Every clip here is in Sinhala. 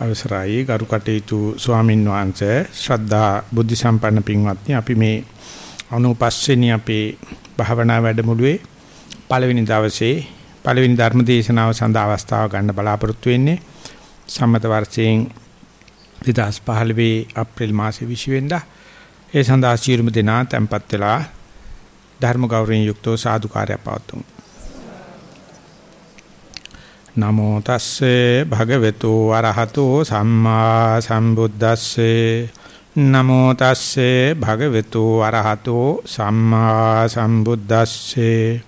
අවසරයි. ගරු කටයුතු ස්වාමින් වහන්සේ ශ්‍රද්ධා බුද්ධ සම්පන්න පින්වත්නි අපි මේ 95 වෙනි අපේ භාවනා වැඩමුළුවේ පළවෙනි දවසේ පළවෙනි ධර්ම දේශනාව සඳහා අවස්ථාව ගන්න බලාපොරොත්තු වෙන්නේ සම්මත වර්ෂයෙන් 2015 අප්‍රේල් මාසේ 20 වෙනිදා ඒ සඳහා සියලුම දෙනා tempත් වෙලා ධර්ම ගෞරවයෙන් යුක්තව සාදුකාරය පවතුමු නමෝ තස්සේ භගවතු වරහතෝ සම්මා සම්බුද්දස්සේ. නමෝ තස්සේ භගවතු වරහතෝ සම්මා සම්බුද්දස්සේ.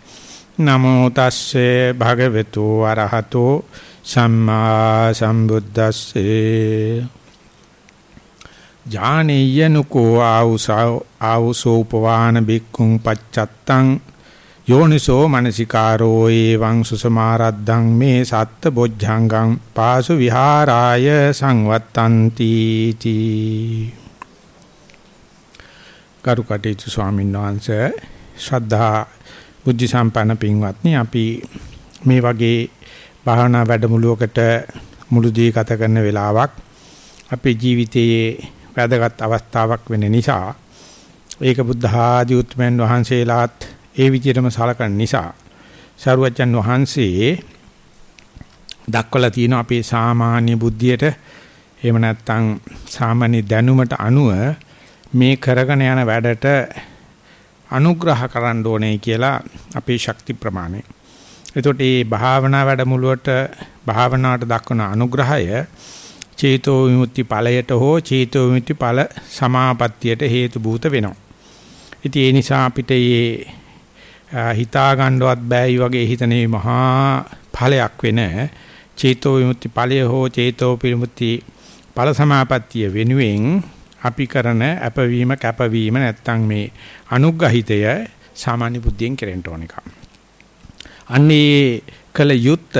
නමෝ තස්සේ භගවතු වරහතෝ සම්මා සම්බුද්දස්සේ. ඥානෙයනුකෝ ආවුසෝ ආවුසෝ උපවාන බික්කුං පච්චත්තං යෝනිසෝ මනසිකාරෝ එවං සුසමාරද්දං මේ සත්ත බොජ්ජංගං පාසු විහාරාය සංවත්තಂತಿ තී. කරුකටේතු ස්වාමීන් වහන්සේ ශ්‍රද්ධා බුද්ධ සම්පන්න පින්වත්නි අපි මේ වගේ භාවනා වැඩමුළුවකට මුළු දී ගත කරන වෙලාවක් අපේ ජීවිතයේ වැදගත් අවස්ථාවක් වෙන නිසා ඒක බුද්ධ ආදී උත්මයන් වහන්සේලාත් ඒ විදිහටම සලකන නිසා සරුවච්චන් වහන්සේ දක්වලා තියෙන අපේ සාමාන්‍ය බුද්ධියට එහෙම නැත්නම් සාමාන්‍ය දැනුමට අනුව මේ කරගෙන යන වැඩට අනුග්‍රහ කරන්න ඕනේ කියලා අපේ ශක්ති ප්‍රමාණය. එතකොට මේ භාවනා වැඩමුළුවට භාවනාවට දක්වන අනුග්‍රහය චේතෝ විමුක්ති ඵලයට හෝ චේතෝ විමුක්ති ඵල සමාපත්තියට හේතු භූත වෙනවා. ඉතින් ඒ නිසා අපිට මේ හිතා ගන්නවත් බෑ වගේ හිතනේ මහා ඵලයක් වෙන චේතෝ විමුක්ති ඵලය හෝ චේතෝ විමුක්ති ඵල සමාපත්තිය වෙනුවෙන් අපි කරන අපවීම කැපවීම නැත්තම් මේ අනුග්‍රහිතය සාමාන්‍ය බුද්ධියෙන් කෙරෙන්න ඕන එක. අන්නේ කල යුත්ත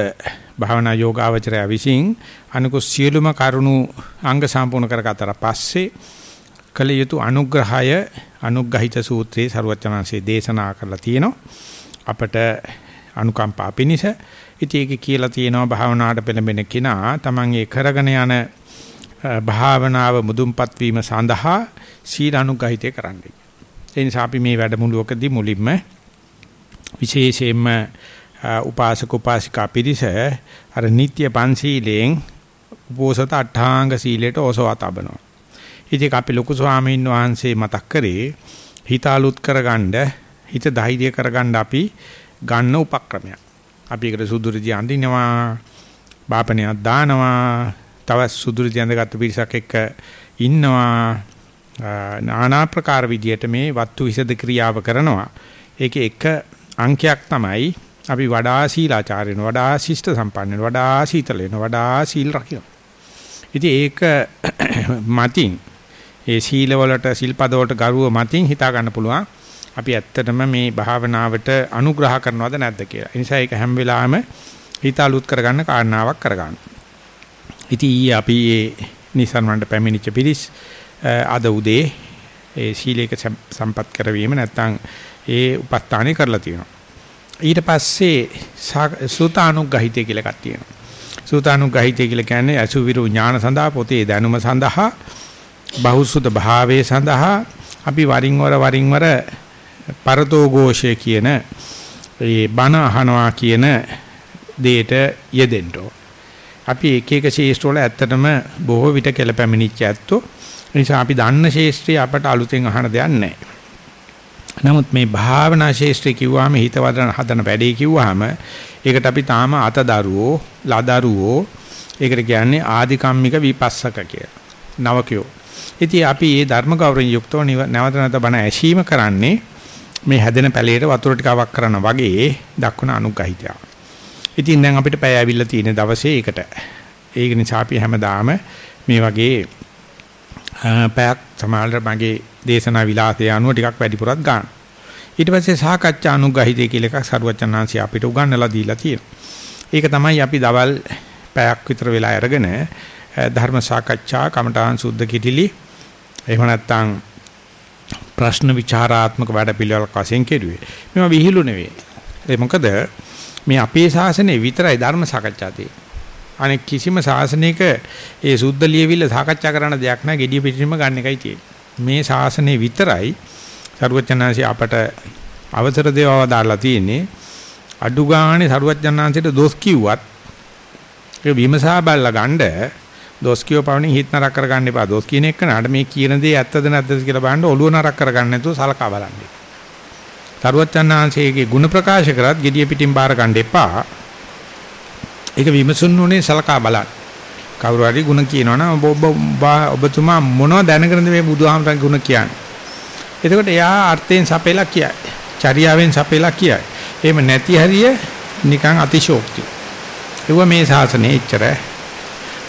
භාවනා යෝගාවචරය විසින් අනුකු සියලුම කරුණු අංග සම්පූර්ණ කරගත්තට පස්සේ කල යුතු අනුග්‍රහය අනුග්‍රහිත සූත්‍රයේ ਸਰවචනංශේ දේශනා කරලා තියෙනවා. අපට අනුකම්පා පිනිස ඉතින් ඒක කියලා තියෙනවා භාවනාවට පෙළඹෙන කෙනා තමන් ඒ කරගෙන යන භාවනාව මුදුන්පත් වීම සඳහා සීල අනුග්‍රහිතය කරන්නයි ඒ නිසා අපි මේ වැඩමුළුවකදී මුලින්ම විශේෂයෙන්ම උපාසක උපාසිකා පිරිස අර නිත්‍ය පන්සීලෙන් උපෝසත අට්ඨාංග සීලයට ඔසවා තබනවා. ඉතින් අපි ලොකු ස්වාමීන් වහන්සේ මතක් කරේ හිත අලුත් කරගන්න හිත ධෛර්ය කරගන්න අපි ගන්න උපක්‍රමයක්. අපි ඒකට සුදුරිදි අඳිනවා, බාපණයක් දානවා, තව සුදුරිදි අඳගත්තු පිරිසක් එක්ක ඉන්නවා. নানা ප්‍රකාර විදියට මේ වත්තු විසද ක්‍රියාව කරනවා. ඒකේ එක අංකයක් තමයි අපි වඩා සීලාචාර්යන වඩා ශිෂ්ට සම්පන්න වඩා සීතල වෙන වඩා සීල් රකින්න. ඉතින් ඒක මතින් ඒ සීල වලට සිල්පද වලට ගරුව මතින් හිතා ගන්න පුළුවන් අපි ඇත්තටම මේ භාවනාවට අනුග්‍රහ කරනවද නැද්ද කියලා. ඒ නිසා ඒක හැම වෙලාවෙම හිත අලුත් කරගන්න කාරණාවක් කරගන්න. ඉතින් ඊයේ අපි මේ නිසන් වන්ට පැමිණිච්ච පිරිස් අද උදේ ඒ සීලයක සම්පත් කරවීම නැත්නම් ඒ උපස්ථානේ කරලා තියෙනවා. ඊට පස්සේ සූතානුග්‍රහිතය කියලා එකක් තියෙනවා. සූතානුග්‍රහිතය කියලා කියන්නේ අසුවිරු ඥාන සඳහා පොතේ දැනුම සඳහා බහුසුත භාවයේ සඳහා අපි වරින් වර වරින් වර පරතෝ ഘോഷය කියන ඒ බණ අහනවා කියන දෙයට යෙදෙන්න අපි එක එක ශේෂ්ඨ වල ඇත්තටම බොහෝ විට කෙලපැමිණිච්ච ඇත්තෝ නිසා අපි දන්න ශේෂ්ත්‍රය අපට අලුතෙන් අහන දෙයක් නැහැ. නමුත් මේ භාවනා ශේෂ්ත්‍රය කිව්වම හිත වදන හදන වැඩේ කිව්වහම ඒකට අපි තාම අතදරුවෝ ලදරුවෝ ඒකට කියන්නේ ආධිකම්මික විපස්සක කියලා. නවකයෝ ඉතින් අපි මේ ධර්ම ගෞරවයෙන් යුක්තව නැවත නැවත බණ ඇසීම කරන්නේ මේ හැදෙන පැලේට වතුර ටික අවක් කරන වගේ දක්වන අනුග්‍රහිතය. ඉතින් දැන් අපිට පැය ඇවිල්ලා තියෙන දවසේ ඒකට. ඒක නිසා අපි හැමදාම මේ වගේ පැයක් සමාල්ර මගේ දේශනා විලාසය අනුව ටිකක් වැඩිපුරත් ගන්න. ඊට පස්සේ සාකච්ඡා අනුග්‍රහිතය කියලා එකක් සරුවචනාංශي අපිට උගන්වලා දීලා තියෙනවා. ඒක තමයි අපි දවල් පැයක් විතර වෙලා අරගෙන ධර්ම සාකච්ඡා කමඨාන් සුද්ධ කිටිලි එහෙම නැත්නම් ප්‍රශ්න විචාරාත්මක වැඩපිළිවෙලක් වශයෙන් කෙරුවේ. මේවා විහිළු නෙවෙයි. ඒ මොකද මේ අපේ ශාසනයේ විතරයි ධර්ම සාකච්ඡා තියෙන්නේ. අනෙක් කිසිම ශාසනයක ඒ සුද්ධ ලියවිල්ල සාකච්ඡා කරන දෙයක් නැහැ. gediya පිටින්ම ගන්න එකයි තියෙන්නේ. මේ ශාසනය විතරයි සරුවචනාංශي අපට අවසර දේවව දාලා තියෙන්නේ. අඩු ගානේ සරුවචනාංශයට දොස් කිව්වත් ඒ විමසා බලලා ගන්න දොස් කියව පවණින් හිත නරක කරගන්න එපා. දොස් කියන එක නඩ මේ කියන දේ ඇත්තද නැද්ද කියලා බලන්න ඔළුව නරක කරගන්න නැතුව සලකා බලන්න. සරුවචනාංශයේ ගුණ ප්‍රකාශ කරත් gediya පිටින් බාර ගන්න එපා. ඒක විමසුන් උනේ සලකා බලන්න. කවුරු හරි ಗುಣ කියනවනම් ඔබ ඔබතුමා මොනවද දැනගෙනද මේ බුදුහාමරගේ ಗುಣ කියන්නේ? එතකොට එයා අර්ථයෙන් සපෙලා කියයි. චර්යාවෙන් සපෙලා කියයි. එහෙම නැති හරිය නිකන් අතිශෝක්ති. ඒව මේ ශාසනයේ එච්චර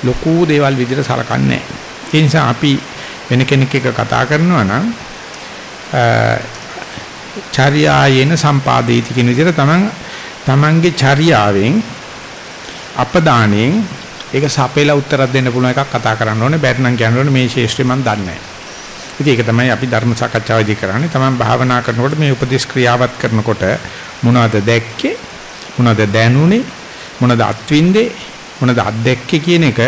ලොකු දේවල් විදිහට සලකන්නේ නැහැ. ඒ නිසා අපි වෙන කෙනෙක් එක්ක කතා කරනවා නම් චර්යායේන සම්පාදේති කියන විදිහට තමන් තමන්ගේ චර්යාවෙන් අපදානෙන් ඒක සපේලා උත්තරයක් දෙන්න පුළුවන් එකක් කතා කරන්න ඕනේ. බැරි නම් කියන්න ඕනේ මේ ශේෂ්ත්‍රය මම දන්නේ නැහැ. ඉතින් ඒක තමයි අපි ධර්ම සාකච්ඡාවේදී කරන්නේ. තමන් භාවනා කරනකොට මේ උපදේශ ක්‍රියාවත් කරනකොට මොනවද දැක්කේ? මොනවද දැනුනේ? මොනවද අත්විඳේ? මොනවද අත්දැක්කේ කියන එක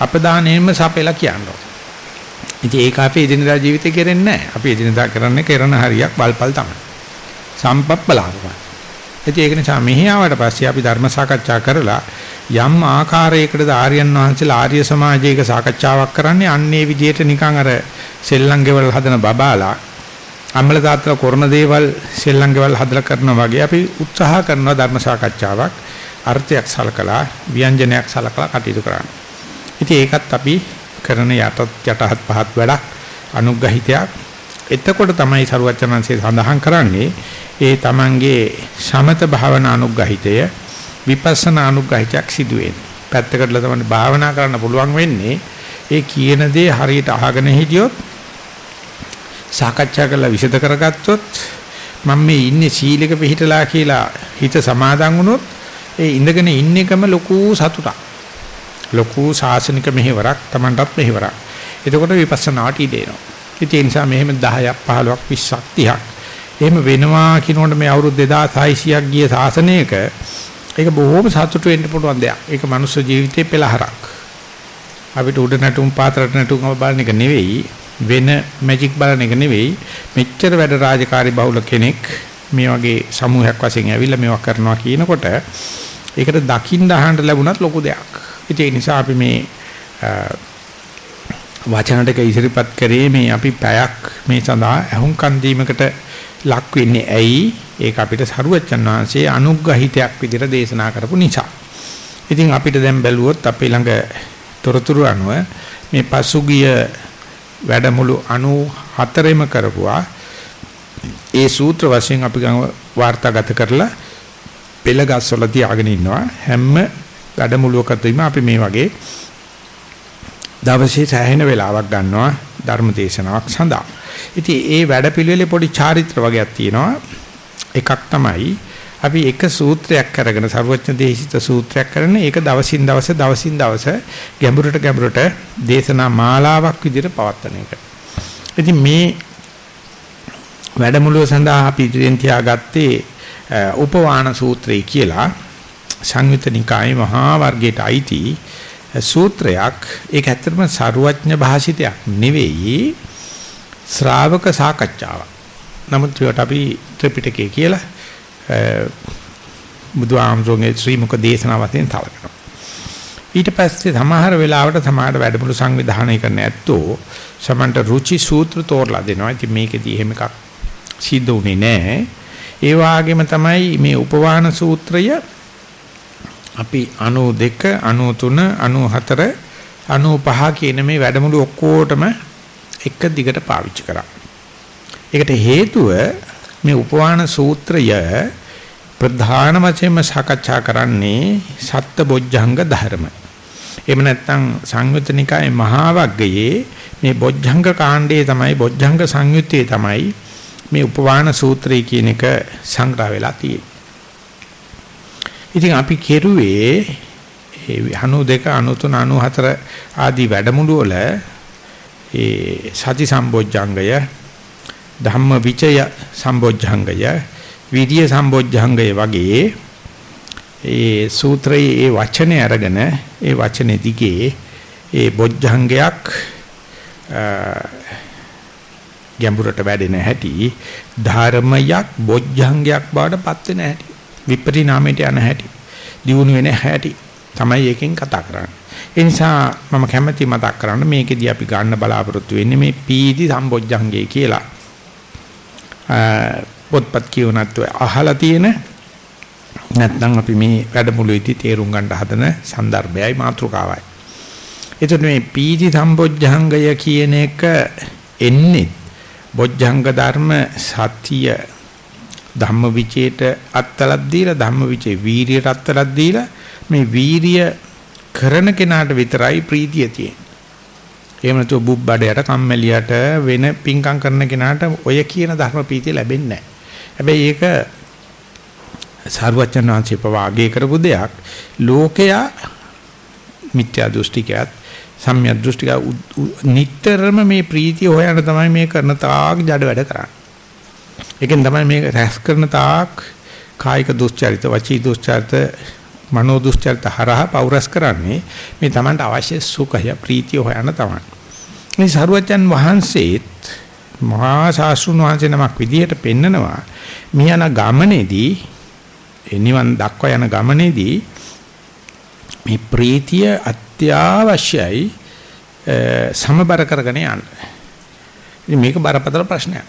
අපදානෙන්ම සපේලා කියන්න ඕනේ. ඉතින් ඒක අපි එදිනදා ජීවිතේ කරන්නේ නැහැ. අපි එදිනදා කරන්නේ කරන හරියක් බල්පල් තමයි. සම්පප්පලාපම. ඉතින් ඒක නිසා මෙහි ආවට පස්සේ අපි ධර්ම සාකච්ඡා කරලා යම් ආකාරයකටද ආර්යයන් වහන්සේලා ආර්ය සමාජයක සාකච්ඡාවක් කරන්නේ අන්නේ විදියට නිකන් අර සෙල්ලංගෙවල් හදන බබාලා අම්මල තාත්තලා කරන දේවල් සෙල්ලංගෙවල් හදලා කරනවා වගේ අපි උත්සාහ කරනවා ධර්ම සාකච්ඡාවක් අර්ථයක් සලකලා ව්‍යංජනයක් සලකලා කටයුතු කරන්න. ඉතින් ඒකත් අපි කරන යටත් යටහත් පහත් වැඩක් අනුග්‍රහිතයක්. එතකොට තමයි සරුවචනන්සේ සඳහන් කරන්නේ ඒ තමන්ගේ සමත භාවනා අනුග්‍රහිතය විපස්සනා අනුග්‍රහිතයක් සිදු වෙන්නේ. පැත්තකටලා තමයි භාවනා කරන්න පුළුවන් වෙන්නේ. ඒ කියන දේ හරියට අහගෙන හිටියොත් සාකච්ඡා කරලා විසද කරගත්තොත් මම මේ ඉන්නේ සීලක පිළිහිටලා කියලා හිත සමාදන් වුණොත් ඒ ඉඳගෙන ඉන්න එකම ලොකු සතුටක්. ලොකු සාසනික මෙහෙවරක් Tamanටත් මෙහෙවරක්. එතකොට විපස්සනාට ඉඩ එනවා. ඒ නිසා මෙහෙම 10ක් 15ක් 20ක් 30ක් එහෙම වෙනවා කියනකොට මේ අවුරුදු 2600ක් ගිය සාසනයක ඒක බොහෝම සතුට වෙන්න පුළුවන් දෙයක්. ඒක මනුස්ස ජීවිතේ පෙළහරක්. අපිට උඩ නැටුම් පාතරට නැටුම් බලන එක නෙවෙයි වෙන මැජික් බලන එක නෙවෙයි මෙච්චර වැඩ රාජකාරී බහුල කෙනෙක් මේ වගේ සමූහයක් වශයෙන් ඇවිල්ලා මේවා කරනවා කියනකොට ඒකට දකින්න අහන්න ලැබුණත් ලොකු දෙයක්. ඒ නිසා අපි මේ වචන ටික ඉදිරිපත් කරේ මේ අපි පැයක් මේ සඳහා අහුම්කන් දීමකට ලක් වෙන්නේ ඇයි? ඒක අපිට සරුවච්චන් වහන්සේ අනුග්‍රහිතයක් විදිහට දේශනා කරපු නිසා. ඉතින් අපිට දැන් බැලුවොත් අපේ ළඟ තොරතුරු අනුව මේ පසුගිය වැඩමුළු 94ෙම කරපුවා ඒ සූත්‍ර වශයෙන් අපි ගම වාර්තාගත කරලා පෙළගස්වල තියාගෙන ඉන්නවා හැම වැඩමුළුවකදීම අපි මේ වගේ දවසේ සෑහෙන වෙලාවක් ගන්නවා ධර්ම දේශනාවක් සඳහා. ඉතින් ඒ වැඩපිළිවෙලේ පොඩි චාරිත්‍ර වගේක් තියෙනවා. එකක් තමයි අපි එක සූත්‍රයක් අරගෙන ਸਰවඥ දේශිත සූත්‍රයක් කරන ඒක දවසින් දවස දවසින් දවස ගැඹුරට ගැඹුරට දේශනා මාලාවක් විදිහට පවත්වන එක. ඉතින් මේ වැඩමුළුව සඳහා අපි ඉදිරියෙන් තියාගත්තේ උපවාන සූත්‍රය කියලා සංයුත නිකායේ මහා වර්ගයට අයිති සූත්‍රයක්. ඒක ඇත්තටම සරුවඥ භාෂිතයක් නෙවෙයි ශ්‍රාවක සාකච්ඡාවක්. නමුත් ඒකට අපි ත්‍රිපිටකය කියලා බුදුආමරෝගේ ශ්‍රී මුක දේශනා වශයෙන් තලකනවා. ඊට පස්සේ සමහර වෙලාවට සමහර වැඩමුළු සංවිධානය කරන ඇත්තෝ සමන්ට රුචි සූත්‍ර තෝරලා දෙනවා. ඉතින් මේකෙදී එහෙම එකක් සිද්ධ වුණේ නැහැ. ඒ වගේම තමයි මේ උපවාන සූත්‍රය අපි 92 93 94 95 කියන මේ වැඩමුළු ඔක්කොටම එක දිගට පාවිච්චි කරා. ඒකට හේතුව මේ උපවාන සූත්‍රය ප්‍රධාන වශයෙන්ම සාකච්ඡා කරන්නේ සත්බොජ්ජංග ධර්ම. එහෙම නැත්නම් සංයුතනිකායේ මහා වග්ගයේ මේ බොජ්ජංග කාණ්ඩයේ තමයි බොජ්ජංග සංයුත්තේ තමයි මේ උපවාන සූත්‍රය කියන එක සංග්‍රහ වෙලා තියෙන්නේ. ඉතින් අපි කෙරුවේ 92 93 94 ආදී වැඩමුළු වල ඒ සති සම්බොජ්ජංගය ධම්ම විචය සම්බොජ්ජංගය විරිය සම්බොජ්ජංගය වගේ ඒ සූත්‍රයේ ඒ වචනේ අරගෙන ඒ වචනේ දිගේ ඒ බොජ්ජංගයක් ගැඹුරට වැඩෙන හැටි ධර්මයක් බොජ්ජංගයක් බවට පත් වෙන හැටි විපරිණාමයට යන හැටි දියුණු වෙන හැටි තමයි එකෙන් කතා කරන්නේ. ඒ නිසා මම කැමැති මතක් කරන්න මේකෙදී අපි ගන්න බලාපොරොත්තු වෙන්නේ මේ පීති සම්බොජ්ජංගේ කියලා. පොත්පත් කියවනත් අහලා තියෙන නැත්නම් අපි මේ වැඩමුළුවේදී තේරුම් ගන්න හදන સંદર્ભයයි මාතෘකාවයි. එතකොට මේ පීති සම්බොජ්ජංගය කියන එක එන්නේ බොජ්ජංග ධර්ම සත්‍ය ධම්මවිචේට අත්තලක් දීලා ධම්මවිචේ වීරියට අත්තලක් දීලා මේ වීරිය කරන කෙනාට විතරයි ප්‍රීතිය තියෙන්නේ. එහෙම නැතුව බුබ්බඩයට කම්මැලියට වෙන පිංකම් කරන කෙනාට ඔය කියන ධර්ම ප්‍රීතිය ලැබෙන්නේ නැහැ. හැබැයි ඒක සාරවත්යන් වහන්සේ පවාගේ කරපු දෙයක්. ලෝකයා මිත්‍යා දෘෂ්ටිකයත් සම්‍යක් දෘෂ්ටික නිටතරම මේ ප්‍රීතිය හොයන්න තමයි මේ කරන තාක් ජඩ වැඩ කරන්නේ. ඒකෙන් තමයි මේ රැස් කරන තාක් කායික දුස්චරිත වචී දුස්චරිත මනෝ දුස්චරිත හරහා පෞරස් කරන්නේ මේ Tamanට අවශ්‍ය සුඛය ප්‍රීතිය හොයන්න තමයි. මේ සරුවචන් වහන්සේත් මහා ශාස්ත්‍රුන් වහන්සේ නමක් විදියට පෙන්නනවා මේ යන ගමනේදී නිවන් දක්වා යන ගමනේදී මේ ප්‍රීතිය අත්‍යවශ්‍යයි සමබර කරගෙන යන්න. ඉතින් මේක බරපතල ප්‍රශ්නයක්.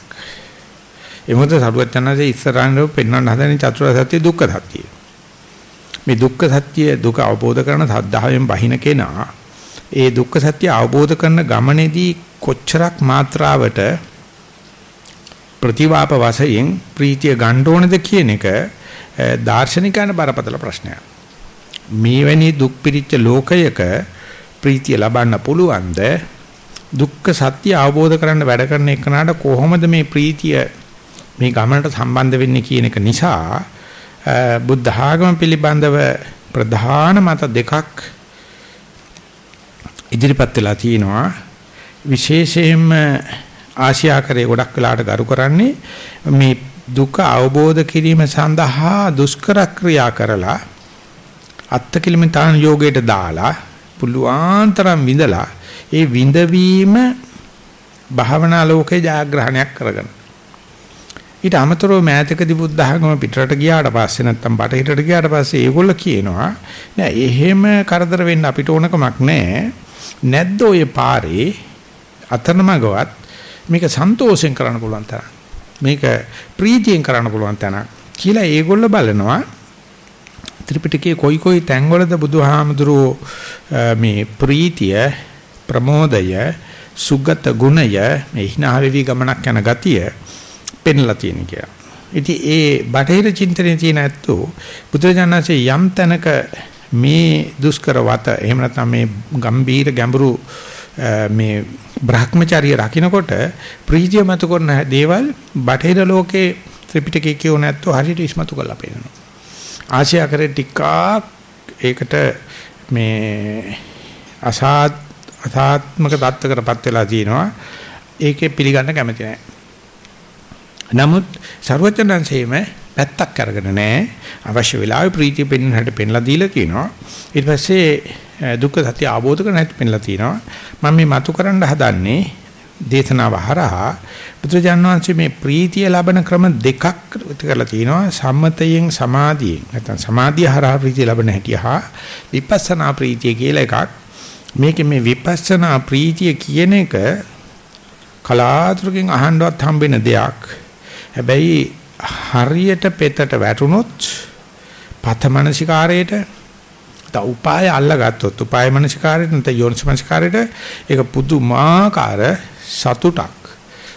ඒ මොකද සරුවචනanse ඉස්සරහින් පෙන්වන්න හදන චතුරාර්ය සත්‍ය දුක්ඛ සත්‍යය. මේ දුක්ඛ සත්‍ය දුක අවබෝධ කරන සද්ධායෙන් බහින කෙනා ඒ දුක්ඛ සත්‍ය අවබෝධ කරන ගමනේදී කොච්චරක් මාත්‍රාවට ප්‍රතිවාප වශයෙන් ප්‍රීතිය ගන්න ඕනද කියන එක දාර්ශනිකයන් බරපතල ප්‍රශ්නයක්. මේ වැනි දුක් පිරිච්ච ලෝකයක ප්‍රීතිය ලබන්න පුළුවන්ද? දුක්ඛ සත්‍ය අවබෝධ කරන්න වැඩ කරන එකනට කොහොමද මේ ප්‍රීතිය මේ ගමනට සම්බන්ධ වෙන්නේ කියන එක නිසා බුද්ධ ආගම පිළිබඳව ප්‍රධාන මත දෙකක් ඉදිරිපත් වෙලා තිනවා විශේෂයෙන්ම ආසියාකරයේ ගොඩක් වෙලාට ගරු කරන්නේ මේ දුක අවබෝධ කිරීම සඳහා දුෂ්කර ක්‍රියා කරලා අත්කිලමිතාන යෝගයට දාලා පුළුවන් තරම් විඳලා ඒ විඳවීම භාවනා ලෝකේ ජයග්‍රහණයක් කරගන්න. ඊට අමතරව මෑතකදී බුද්ධ ආගම පිටරට ගියාට පස්සේ නැත්තම් බටහිරට ගියාට පස්සේ ඒගොල්ල කියනවා නෑ එහෙම කරදර වෙන්න අපිට ඕනකමක් නෑ. නැද්ද ඔය පාරේ අතරමඟවත් මේක සන්තෝෂෙන් කරන්න පුළුවන් තරම්. මේක ප්‍රීතියෙන් කරන්න පුළුවන් තැන කියලා ඒගොල්ල බලනවා. ත්‍රිපිටකයේ කොයි කොයි තැන්වලද බුදුහාමුදුරෝ මේ ප්‍රීතිය ප්‍රමෝදය සුගත ගුණය මේ hina වෙවි ගමනක් යන ගතිය පෙන්ලා තියෙන කියලා. ඉතින් ඒ බටහිර චින්තනයේ තියෙන ඇත්තෝ බුදුරජාණන්සේ යම් තැනක මේ දුෂ්කර වත එහෙම නැත්නම් මේ ගම්බීර ගැඹුරු මේ Brahmacharya රකින්නකොට ප්‍රීතිය මත කරන දේවල් බටහිර ලෝකේ ත්‍රිපිටකයේ කියෝ නැත්තෝ හරියට ඉස්මතු කරලා ආශය කරේ ටිකක් ඒකට මේ අසාත් අසාත්මක தත්ත්වකටපත් වෙලා තිනවා. ඒකේ පිළිගන්න කැමති නැහැ. නමුත් ਸਰවඥාන්සේම පැත්තක් අරගෙන නැහැ. අවශ්‍ය වෙලාවේ ප්‍රීතිය පෙන්වන්නට පෙන්ලා දීලා තියෙනවා. ඊට පස්සේ දුක්ඛ සත්‍ය අවබෝධ කරගන්න හැටි පෙන්ලා තියෙනවා. මම මේ මතු කරන්න හදන්නේ දේශනාව හරහා බුදුජාණන් වහන්සේ මේ ප්‍රීතිය ලබන ක්‍රම දෙකක් කරලා තිනවා. සම්මතයෙන් සමාධියෙන්. නැත්නම් සමාධිය හරහා ප්‍රීතිය ලබන හැටි හා විපස්සනා ප්‍රීතිය කියලා එකක්. මේකේ මේ විපස්සනා ප්‍රීතිය කියන එක කලාතුරකින් අහන්නවත් හම්බෙන දෙයක්. හැබැයි හරියට පෙතට වැටුනොත් පතමනසිකාරයට තා උපාය අල්ලගත්තොත් උපාය මනසිකාරයට නැත්නම් යෝනිසමනසිකාරයට ඒක පුදුමාකාර සතුටක්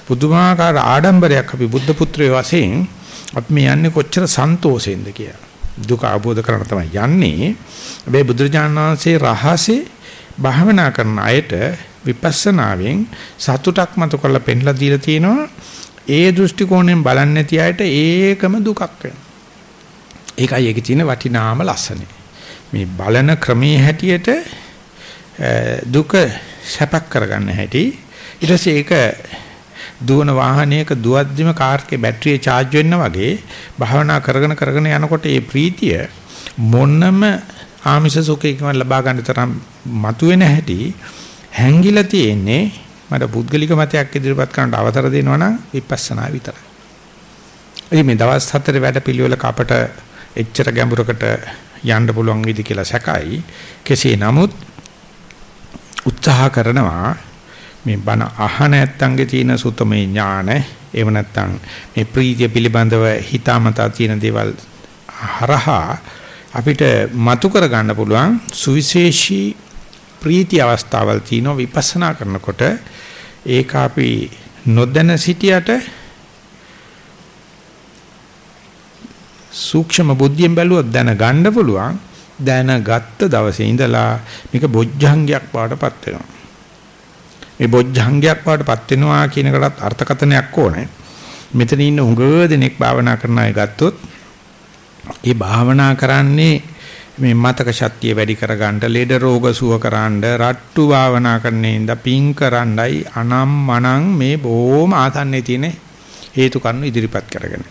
පුදුමාකාර ආඩම්බරයක් අපි බුද්ධ පුත්‍රයෝ වශයෙන් අපි මේ යන්නේ කොච්චර සන්තෝෂෙන්ද කියලා. දුක අවබෝධ කරගන්න තමයි යන්නේ. හැබැයි බුදුරජාණන් වහන්සේ රහසේ භාවනා කරන අයට විපස්සනාවෙන් සතුටක් මත කරලා පෙන්ලා දීලා තියෙනවා. ඒ දෘෂ්ටි කෝණයෙන් බලන්නේ නැති අයට ඒකම දුකක් වෙනවා. ඒකයි ඒකේ තියෙන වටිනාම ලස්සනේ. මේ බලන ක්‍රමයේ හැටියට දුක සැපක් කරගන්න හැටි ඊට පස්සේ ඒක දුවන වාහනයක දුවද්දිම කාර් එකේ බැටරිය charge වෙන්න වගේ භාවනා කරගෙන කරගෙන යනකොට මේ ප්‍රීතිය මොනම ආමිෂ සුඛයකින් ලබා ගන්න තරම් මතුවෙන හැටි හැංගිලා තියෙන්නේ මට පුද්ගලික මතයක් ඉදිරිපත් කරන්න අවසර දෙනවා නම් විපස්සනා විතරයි. ඉතින් මේ දවස් හතර වැඩ පිළිවෙලක අපට එච්චර ගැඹුරකට යන්න පුළුවන් විදි කියලා සැකයි. කෙසේ නමුත් උත්සාහ කරනවා මේ බණ අහන ඇත්තන්ගේ තියෙන සුතමේ ඥාන එහෙම නැත්නම් මේ ප්‍රීතිය පිළිබඳව හිතාමතා තියෙන දේවල් හරහා අපිට මතු කර ගන්න පුළුවන් සුවිශේෂී ප්‍රීති අවස්ථාවල් තියෙනවා විපස්සනා කරනකොට. ඒක අපි නොදැන සිටියට සූක්ෂම බුද්ධියෙන් බැලුවොත් දැනගන්න පුළුවන්. දැනගත්ත දවසේ ඉඳලා මේක බොජ්ජංගයක් බවටපත් වෙනවා. මේ බොජ්ජංගයක් බවටපත් වෙනවා කියන එකටත් අර්ථකථනයක් ඕනේ. මෙතන ඉන්න උඟ දෙනෙක් භාවනා කරන අය ගත්තොත් ඒ භාවනා කරන්නේ මේ මතක ශක්තිය වැඩි කරගන්න, ලෙඩ රෝග සුව කරන්න, රට්ටු භාවනා කරන්නේ ඉඳ පිං කරන්නයි අනම් මනං මේ බොහොම ආතන්නේ තියෙන හේතු කරුණු ඉදිරිපත් කරගෙන.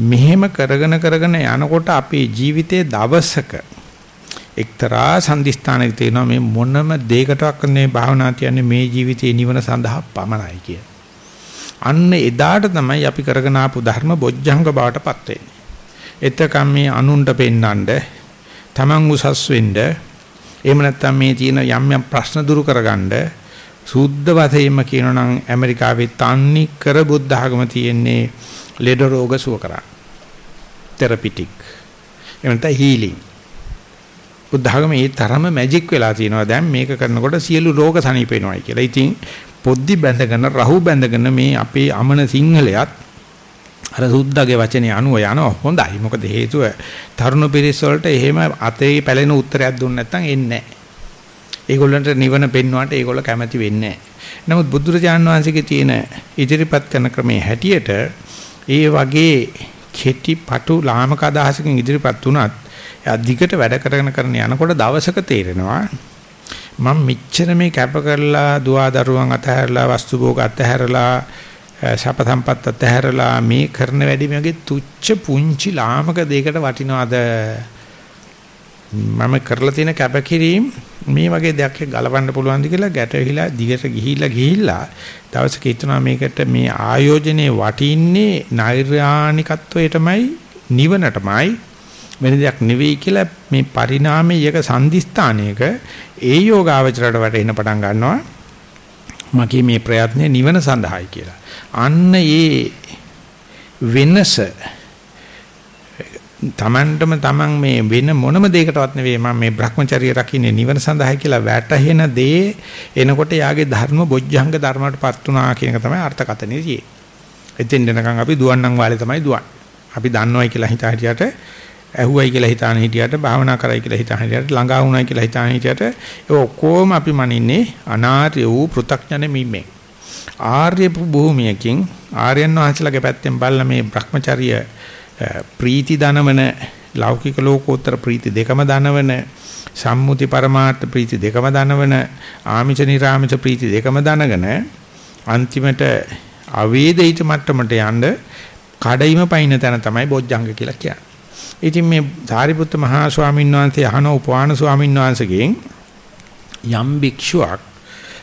මෙහෙම කරගෙන කරගෙන යනකොට අපේ ජීවිතයේ දවසක එක්තරා සම්දිස්ථානයක තියෙනවා මේ මොනම දෙයකටවත් මේ භාවනා කියන්නේ මේ ජීවිතේ නිවන සඳහා පමණයි කිය. අන්න එදාට තමයි අපි කරගෙන ආපු ධර්ම බොජ්ජංග බවටපත් වෙන්නේ. එතකම් මේ අනුන්ට පෙන්නඳ තමන් උසස් වෙන්න එහෙම නැත්නම් මේ තියෙන යම් යම් ප්‍රශ්න දුරු කරගන්න සුද්ධ වශයෙන්ම කියනනම් ඇමරිකාවේ තන්නි කර බුද්ධ ආගම තියෙන්නේ ලෙඩ රෝග සුව කරා. තෙරපිටික්. එහෙම නැත්නම් හීලින්. බුද්ධ ආගම ඒ තරම මැජික් වෙලා තියෙනවා දැන් මේක කරනකොට සියලු රෝග සනීප වෙනවායි කියලා. ඉතින් පොද්දි බැඳගෙන රහු බැඳගෙන මේ අපේ අමන සිංහලයක් අර සුද්දාගේ වචනේ අනුව යනවා හොඳයි. මොකද හේතුව තරුණ පිරිස් වලට එහෙම අතේ පැලෙන උත්තරයක් දුන්නේ නැත්නම් එන්නේ නැහැ. ඒගොල්ලන්ට නිවන පෙන්වන්නට ඒගොල්ල කැමති වෙන්නේ නැහැ. නමුත් බුදුරජාණන් වහන්සේගේ තියෙන ඉදිරිපත් කරන ක්‍රමයේ හැටියට ඒ වගේ කෙටි පටු ලාමක අදහසකින් ඉදිරිපත් වුණත් එයා දිගට වැඩ කරගෙන කරන යනකොට දවසක තේරෙනවා මම මෙච්චර මේ කැප කරලා දුවා දරුවන් අතහැරලා වස්තු භෝග අතහැරලා සප සම්පත් අතහැරලා මේ කරන වැඩි මේගේ තුච්ච පුංචි ලාමක දෙයකට වටිනවද? මම කරලා තියෙන කැපකිරීම මේ වගේ දෙයක් ගලවන්න පුළුවන්ද කියලා ගැටවිලා දිගට ගිහිල්ලා ගිහිල්ලා දවසක හිතනවා මේකට මේ ආයෝජනයේ වටින්නේ නෛර්යානිකත්වයටමයි නිවනටමයි. වෙන දෙයක් නෙවෙයි කියලා මේ පරිණාමයක සංදිස්ථානයක ඒ යෝගාවචරයට වැටෙන්න පටන් ගන්නවා මගේ මේ ප්‍රයත්නේ නිවන සඳහායි කියලා. අන්න ඒ වෙනස තමන්ටම තමන් මේ වෙන මොනම දෙයකටවත් නෙවෙයි මම මේ Brahmacharya රකින්නේ නිවන සඳහායි කියලා වැටහෙන දේ එනකොට යාගේ ධර්ම බොජ්ජංග ධර්මයටපත් උනා කියන එක තමයි අර්ථකථනයේ තියෙන්නේ. එතෙන් දෙනකන් අපි දුවන්නම් වාලේ තමයි දුවන්නේ. අපි දන්නවයි කියලා හිතා හිටියට ඇහුවයි කියලා හිතාන හිටියට භාවනා කරයි කියලා හිතාන හිටියට ළඟා වුණයි කියලා හිතාන හිටියට ඒ ඔක්කොම අපි මනින්නේ අනාර්ය වූ පෘ탁ඥන මිමේ. ආර්ය භූමියකින් ආර්යයන් වහන්සේලාගේ පැත්තෙන් බලලා මේ Brahmacharya ප්‍රීති දනවන ලෞකික ලෝකෝත්තර ප්‍රීති දෙකම දනවන සම්මුති පරමාර්ථ ප්‍රීති දෙකම දනවන ආමිෂ නිර්ආමිෂ ප්‍රීති දෙකම දනගෙන අන්තිමට අවේදිත මට්ටමට යන්න කඩයිම පයින් තැන තමයි බොජ්ජංග කියලා කියන්නේ. ඉතින් මේ සාරිපුත්ත මහා ස්වාමීන් වහන්සේ අහන උපවාන ස්වාමීන් වහන්සේගෙන් යම් භික්ෂුවක්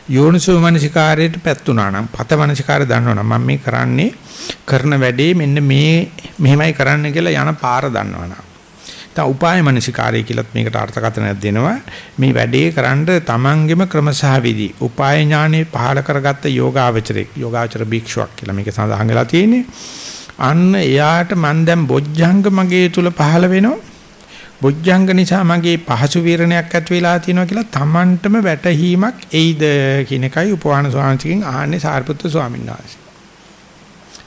යෝනිසෝ මනසිකාරයට පැත්තුනා නම් පත මනසිකාරය දන්නවනම් මම මේ කරන්නේ කරන වැඩේ මෙන්න මේ මෙහෙමයි කරන්න කියලා යන පාර දන්නවනම්. දැන් උපාය මනසිකාරය කියලත් මේකට අර්ථකථනයක් දෙනවා. මේ වැඩේ කරන්න තමන්ගෙම ක්‍රමසහ විදි උපාය ඥානෙ පහල කරගත්ත යෝගාවචරෙක් යෝගාචර භික්ෂුවක් කියලා මේක සඳහන් වෙලා තියෙන්නේ. අන්න එයාට මන් දැන් බොජ්ජංග මගේ තුල පහල වෙනවා බොජ්ජංග නිසා මගේ පහසු විරණයක් ඇති වෙලා තියෙනවා කියලා Tamanටම වැටහීමක් එයිද කියන එකයි උපවාන ස්වාමීන් අහන්නේ සාරිපුත්‍ර ස්වාමීන් වහන්සේ.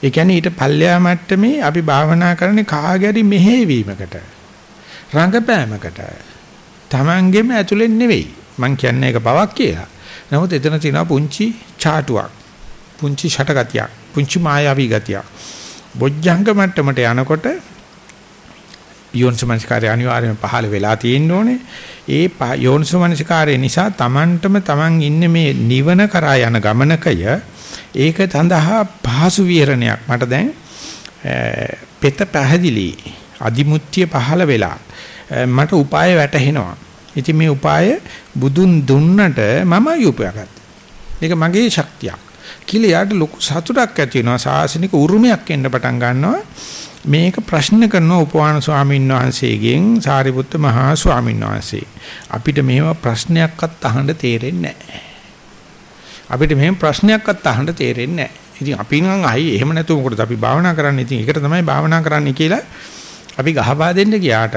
ඒ කියන්නේ ඊට පල්ලෙහා මට්ටමේ අපි භාවනා කරන්නේ කාගැරි මෙහෙවීමකට. රංගපෑමකට. Tamanගෙම ඇතුලෙන් නෙවෙයි. මං කියන්නේ ඒක පවක් කියලා. නමුත් එතන තියෙනවා පුංචි චාටුවක්. පුංචි ෂටගතියක්. පුංචි මායාවී ගතියක්. බොජ්ජංග මට්ටමට යනකොට යෝනිසමනස්කාරය අනිවාර්යයෙන් පහළ වෙලා තියෙන්න ඕනේ. ඒ යෝනිසමනස්කාරය නිසා Tamanටම Taman ඉන්නේ මේ නිවන කරා යන ගමනකය ඒක සඳහා පහසු විහරණයක් මට දැන් පෙත පැහැදිලි අදිමුත්‍ය පහළ වෙලා මට උපාය වැටහෙනවා. ඉතින් මේ උපාය බුදුන් දුන්නට මමයි උපයාගත්තේ. ඒක මගේ ශක්තියක්. කියලා යාට ලොකු සතුටක් ඇති වෙනවා. සාසනික උරුමයක් එන්න පටන් ගන්නවා. මේක ප්‍රශ්න කරන උපවාන ස්වාමීන් වහන්සේගෙන් සාරිපුත්ත මහා ස්වාමීන් වහන්සේ අපිට මේවා ප්‍රශ්නයක්වත් අහන්න තේරෙන්නේ නැහැ. අපිට මෙහෙම ප්‍රශ්නයක්වත් අහන්න තේරෙන්නේ නැහැ. ඉතින් අපි නම් අහයි එහෙම නැතුව මොකටද අපි භාවනා කරන්නේ? ඉතින් ඒකට තමයි භාවනා කරන්නේ කියලා අපි ගහපා දෙන්න ගියාට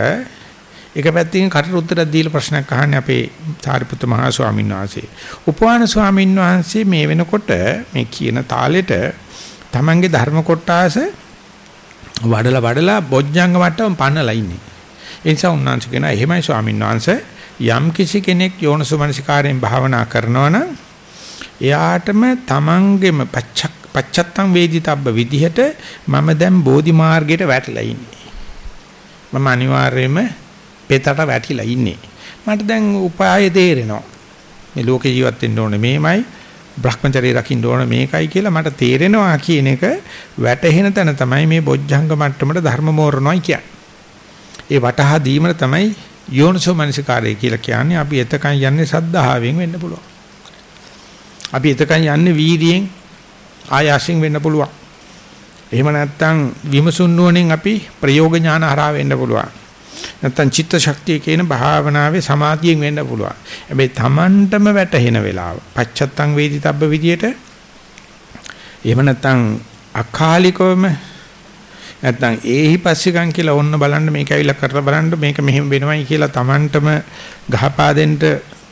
එක පැත්තකින් කටට උත්තරයක් දීලා ප්‍රශ්නයක් අහන්නේ අපේ සාරිපුත්ත මහා ස්වාමීන් වහන්සේ. උපවාන ස්වාමීන් වහන්සේ මේ වෙනකොට මේ කියන තාලෙට තමන්ගේ ධර්ම කොටාස වඩලා වඩලා බොජ්ජංග මට්ටම පන්නලා ඉන්නේ. ඒ නිසා උන්වහන්සේ කියනවා එහෙමයි ස්වාමීන් වහන්සේ යම් කිසි කෙනෙක් යෝනසුමනසිකාරයෙන් භාවනා කරනවා නම් එයාටම තමන්ගේම පච්චත්තම් වේදිතබ්බ විදිහට මම දැන් බෝධි මාර්ගයට වැටලා ඉන්නේ. මම අනිවාර්යයෙන්ම පෙතට වැටිලා ඉන්නේ. මට දැන් උපාය තේරෙනවා. මේ ලෝකේ ජීවත් වෙන්න ඕනේ මේමයි. Brahmacharya රකින්න ඕනේ මේකයි කියලා මට තේරෙනවා කියන එක වැටහෙන තැන තමයි මේ බොජ්ජංග මට්ටමට ධර්ම මෝරණොයි කියන්නේ. ඒ වටහා දීමන තමයි යෝනිසෝ මනසිකාරය කියලා කියන්නේ. අපි එතකන් යන්නේ සද්ධාවෙන් වෙන්න පුළුවන්. අපි එතකන් යන්නේ වීර්යයෙන් ආයාසයෙන් වෙන්න පුළුවන්. එහෙම නැත්නම් විමසුන් නුවණින් අපි ප්‍රයෝග ඥාන හරහා වෙන්න පුළුවන්. නැත්නම් චිත්ත ශක්තිය කියන භාවනාවේ සමාධියෙන් වෙන්න පුළුවන්. හැබැයි Tamanටම වැටහෙන වෙලාව පච්චත්තං වේදිතබ්බ විදියට එහෙම නැත්නම් අකාලිකවම නැත්නම් ඒහි පස්සිකම් කියලා ඔන්න බලන්න මේක ඇවිල්ලා කරලා බලන්න මේක මෙහෙම වෙනවයි කියලා Tamanටම ගහපා දෙන්න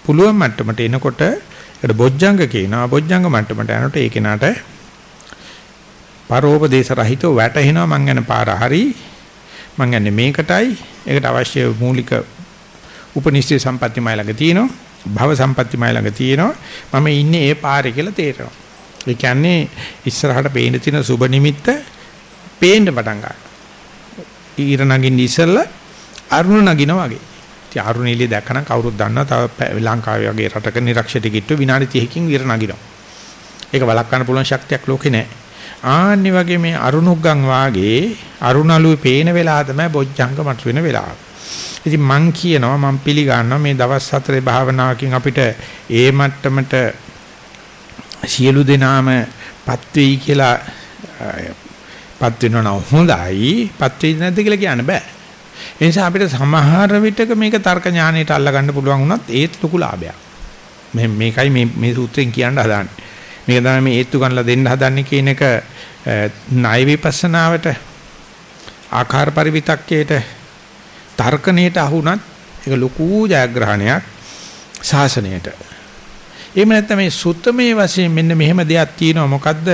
පුළුවන් මට්ටමට එනකොට ඒකට බොජ්ජංග කියනවා බොජ්ජංග මට්ටමට යනකොට ඒ කෙනාට පරෝපදේශ රහිතව වැටෙනවා මං යන පාර හරි මං යන්නේ මේකටයි. ඒකට අවශ්‍ය මූලික උපනිෂ්ඨේ සම්පත්තිමය ළඟ තියෙනවා. භව සම්පත්තිමය ළඟ තියෙනවා. මම ඉන්නේ ඒ පාරේ කියලා තේරෙනවා. ඒ කියන්නේ ඉස්සරහට පේන තියෙන සුබ නිමිත්ත පේන්න පටන් ගන්නවා. ඊර නගින්න ඉස්සෙල්ලා අරුණ නගිනා වගේ. ඉතින් අරුණ එළිය දැක්කනම් කවුරුත් දන්නවා තව ලංකාවේ වගේ රටක නිරක්ෂිත කිට්ටු විනාඩි 30කින් ඊර නගිනවා. ඒක වළක්වන්න පුළුවන් ශක්තියක් ලෝකේ නැහැ. ආන්නි වගේ මේ අරුණුග්ගන් වාගේ අරුණලුවේ පේන වෙලාව තමයි බොජ්ජංග මත වෙන වෙලාව. ඉතින් මං කියනවා මං පිළිගන්නවා මේ දවස් හතරේ භාවනාවකින් අපිට ඒ මට්ටමට සියලු දෙනාම පත් වෙයි කියලා පත් වෙනවා හොඳයි පත් වෙයි නැද්ද කියලා කියන්න බෑ. ඒ නිසා අපිට සමහර විටක මේක තර්ක ඥාණයට අල්ල ගන්න පුළුවන් වුණත් ඒත් ලොකු ලාභයක්. මේ මේකයි මේ මේ සූත්‍රයෙන් කියන්න හදාන්නේ. මේක තමයි මේ හේතු ගන්නලා දෙන්න හදන්නේ කියන එක ණය විපස්සනාවට ආකාර පරිවිතක්කේට තර්කණයට අහුණත් ඒක ලොකු ජයග්‍රහණයක් ශාසනයට. එහෙම නැත්නම් මේ සුත්තමේ වශයෙන් මෙන්න මෙහෙම දෙයක් තියෙනවා. මොකද්ද?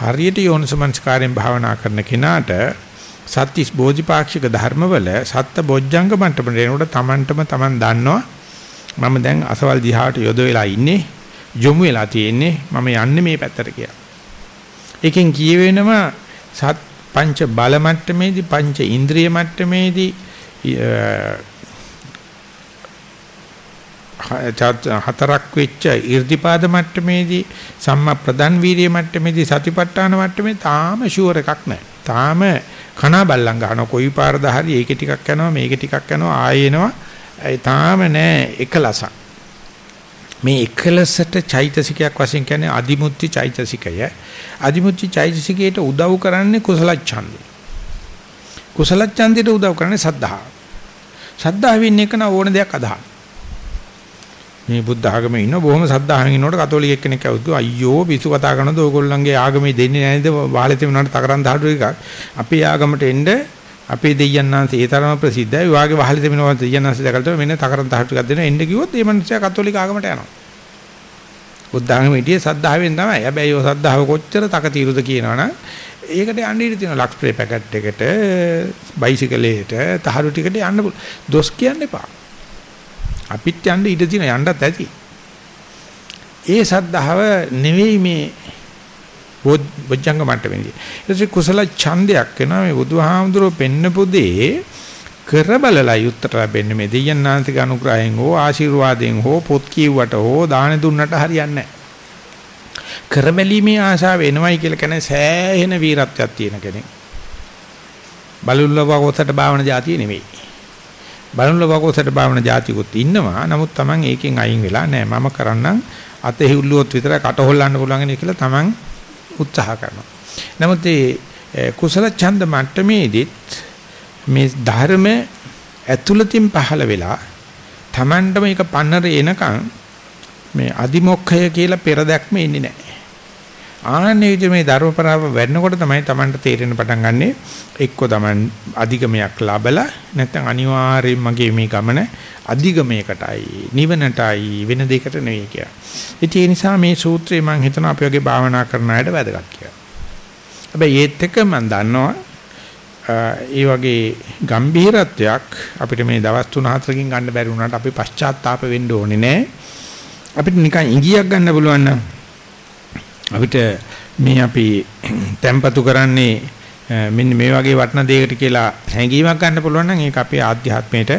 හරියට යෝනිසමංස්කාරයෙන් භාවනා කරන කෙනාට සත්‍තිස් බෝධිපාක්ෂික ධර්මවල සත්ත බොජ්ජංග මට්ටමට එනකොට Tamanටම Taman දන්නවා මම දැන් අසවල් දිහාට යොද වෙලා ඉන්නේ. යොමු වෙලා තියෙන්නේ මම යන්නේ මේ පැත්තට කියලා. එකෙන් කියවෙනවා සත් පංච බල මට්ටමේදී පංච ඉන්ද්‍රිය මට්ටමේදී හතරක් වෙච්ච 이르දිපාද මට්ටමේදී සම්මා ප්‍රදන් වීර්ය මට්ටමේදී සතිපට්ඨාන මට්ටමේ තාම ෂුවර් එකක් නැහැ. තාම කනා බල්ලන් ගන්නවා කොයි පාරද හරි ඒකේ ටිකක් යනවා මේකේ ටිකක් යනවා ආයෙ එනවා. ඒ තාම නැහැ එකලසක්. මේ එකලසට චෛතසිකයක් වශයෙන් කියන්නේ අදිමුත්‍ති චෛතසිකය. අදිමුත්‍ති චෛතසිකයට උදව් කරන්නේ කුසල ඡන්දය. කුසල ඡන්දයට උදව් කරන්නේ සද්ධා. සද්ධාවෙන් එක න ඕන දෙයක් අදහන. මේ බුද්ධ ආගමේ ඉන්න බොහොම සද්ධාවෙන් ඉන්නකොට කතෝලික එක්කෙනෙක් ඇවිත් අයියෝ පිසු කතා කරනද ඕගොල්ලන්ගේ ආගමේ දෙන්නේ නැද්ද වාලේ තිබුණාට තකරන් දහඩු එකක්. අපේ ආගමට එන්න අපේ දෙයයන්ාන්සේ ඒ තරම ප්‍රසිද්ධයි. වාගේ වහලි දෙමිනවා දෙයයන්ාන්සේ දැකලා මෙන්න තකරන් තහටු එකක් දෙනවා. එන්න කිව්වොත් ඒ මනුස්සයා කතෝලික ආගමට යනවා. බුද්ධ ආගමේ හිටියේ සද්ධාවෙන් තමයි. හැබැයි ඔය සද්ධාව කොච්චර තකතිරුද කියනවනම් ඒකට යන්න ඉඩ තියෙනවා. ලක්ස් ස්ප්‍රේ පැකට් එකට, බයිසිකලයට, තහඩු ටිකට යන්න දොස් කියන්න එපා. අපිට යන්න ඉඩ තියෙන යන්නත් ඇති. ඒ සද්ධාව නෙවෙයි මේ බොජ්ජංග මට්ටමේදී. ඊට කුසල ඡන්දයක් වෙනවා මේ බුදුහාමුදුරුවෝ පෙන්නපු දේ කර බලලා යුත්තට ලැබෙන්නේ මේ දෙයයන්ාන්තික අනුග්‍රහයෙන් හෝ ආශිර්වාදයෙන් හෝ පොත් කියුවට හෝ දාන දුන්නට හරියන්නේ නැහැ. කරබැලීමේ ආශාව එනවයි කියලා කියන සෑහෙන වීරත්වයක් තියෙන කෙනෙක්. බලුල්ල වගොතට භාවන જાතිය නෙවෙයි. බලුල්ල වගොතට භාවන જાතියකුත් ඉන්නවා. නමුත් Taman ඒකෙන් අයින් වෙලා නෑ මම කරන්නම් අත හිවුල්ලුවොත් විතරයි කට හොල්ලන්න පුළුවන් නේ කියලා Taman උත්සාහ කරනවා. නමුත් ඒ කුසල ඡන්ද මට්ටමේදීත් මේ ධර්ම ඇතුළතින් පහළ වෙලා Tamanටම ඒක පන්නර එනකන් මේ අදිමොක්ඛය කියලා පෙරදැක්ම එන්නේ නැහැ. ආන්නේ විදිහ මේ ධර්මපරාව වැඩනකොට තමයි Tamanට තේරෙන්න පටන් ගන්නෙ එක්ක Taman අධිගමයක් ලැබලා නැත්නම් අනිවාර්යයෙන් මගේ මේ ගමන අධිගමයකටයි නිවනටයි වෙන දෙයකට නෙවෙයි කියලා. ඉතින් ඒ නිසා මේ සූත්‍රය මම හිතනවා අපි වගේ භාවනා කරන අයට වැදගත් කියලා. හැබැයි ඒත් එක්ක මම දන්නවා ඒ වගේ ගම්භීරත්වයක් අපිට මේ දවස් 3-4කින් ගන්න බැරි වුණාට අපි පශ්චාත්තාප වෙන්න ඕනේ නෑ. අපිට නිකන් ඉඟියක් ගන්න පුළුවන් නම් අපිට මේ අපි tempatu කරන්නේ මෙන්න මේ වගේ වටින දෙයකට කියලා හැඟීමක් ගන්න පුළුවන් නම් ඒක අපේ ආධ්‍යාත්මයට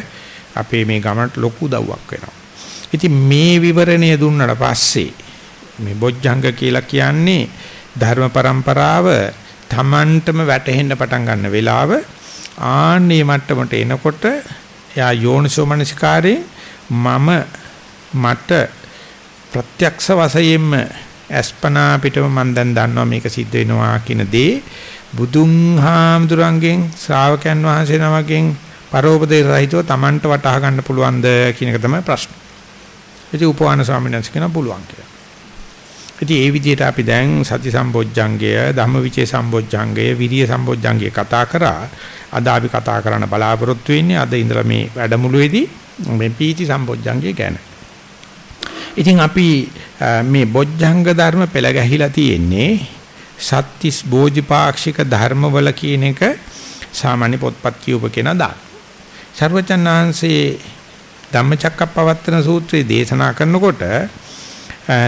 අපේ මේ ගමනට ලොකු උදව්වක් වෙනවා. ඉතින් මේ විවරණය දුන්නට පස්සේ මේ බොජ්ජංග කියලා කියන්නේ ධර්ම પરම්පරාව Tamanටම වැටහෙන්න පටන් ගන්න වෙලාව ආන්නේ මට්ටමට එනකොට එයා යෝනිසෝමනසිකාරේ මම මට ප්‍රත්‍යක්ෂ වශයෙන්ම අස්පනා පිටම මම දැන් දන්නවා මේක සිද්ධ වෙනවා කියන දේ බුදුන් හාමුදුරන්ගෙන් ශ්‍රාවකයන් වහන්සේ නමකින් පරෝපදේශ රහිතව Tamanට වටහා ගන්න පුළුවන්ද කියන එක තමයි ප්‍රශ්නේ. ඉතින් උපවාන ස්වාමීන් වහන්සේ කියන පුළුවන් කියලා. ඉතින් ඒ විදිහට අපි දැන් සති සම්බොජ්ජංගය, ධම්මවිචේ සම්බොජ්ජංගය, විරිය සම්බොජ්ජංගය කතා කරා. අද අපි කතා කරන්න බලාපොරොත්තු වෙන්නේ අද ඉඳලා මේ වැඩමුළුවේදී මේ පීති සම්බොජ්ජංගය ගැන. ඉතින් අපි මේ බොජ්ජංග ධර්ම පෙළ ගැහිලා තියෙන්නේ සත්‍තිස් බෝධිපාක්ෂික ධර්මවල කියන එක සාමාන්‍ය පොත්පත් කියූප කෙනා දාන. සර්වචන්නාංශේ ධම්මචක්කප්පවත්තන සූත්‍රයේ දේශනා කරනකොට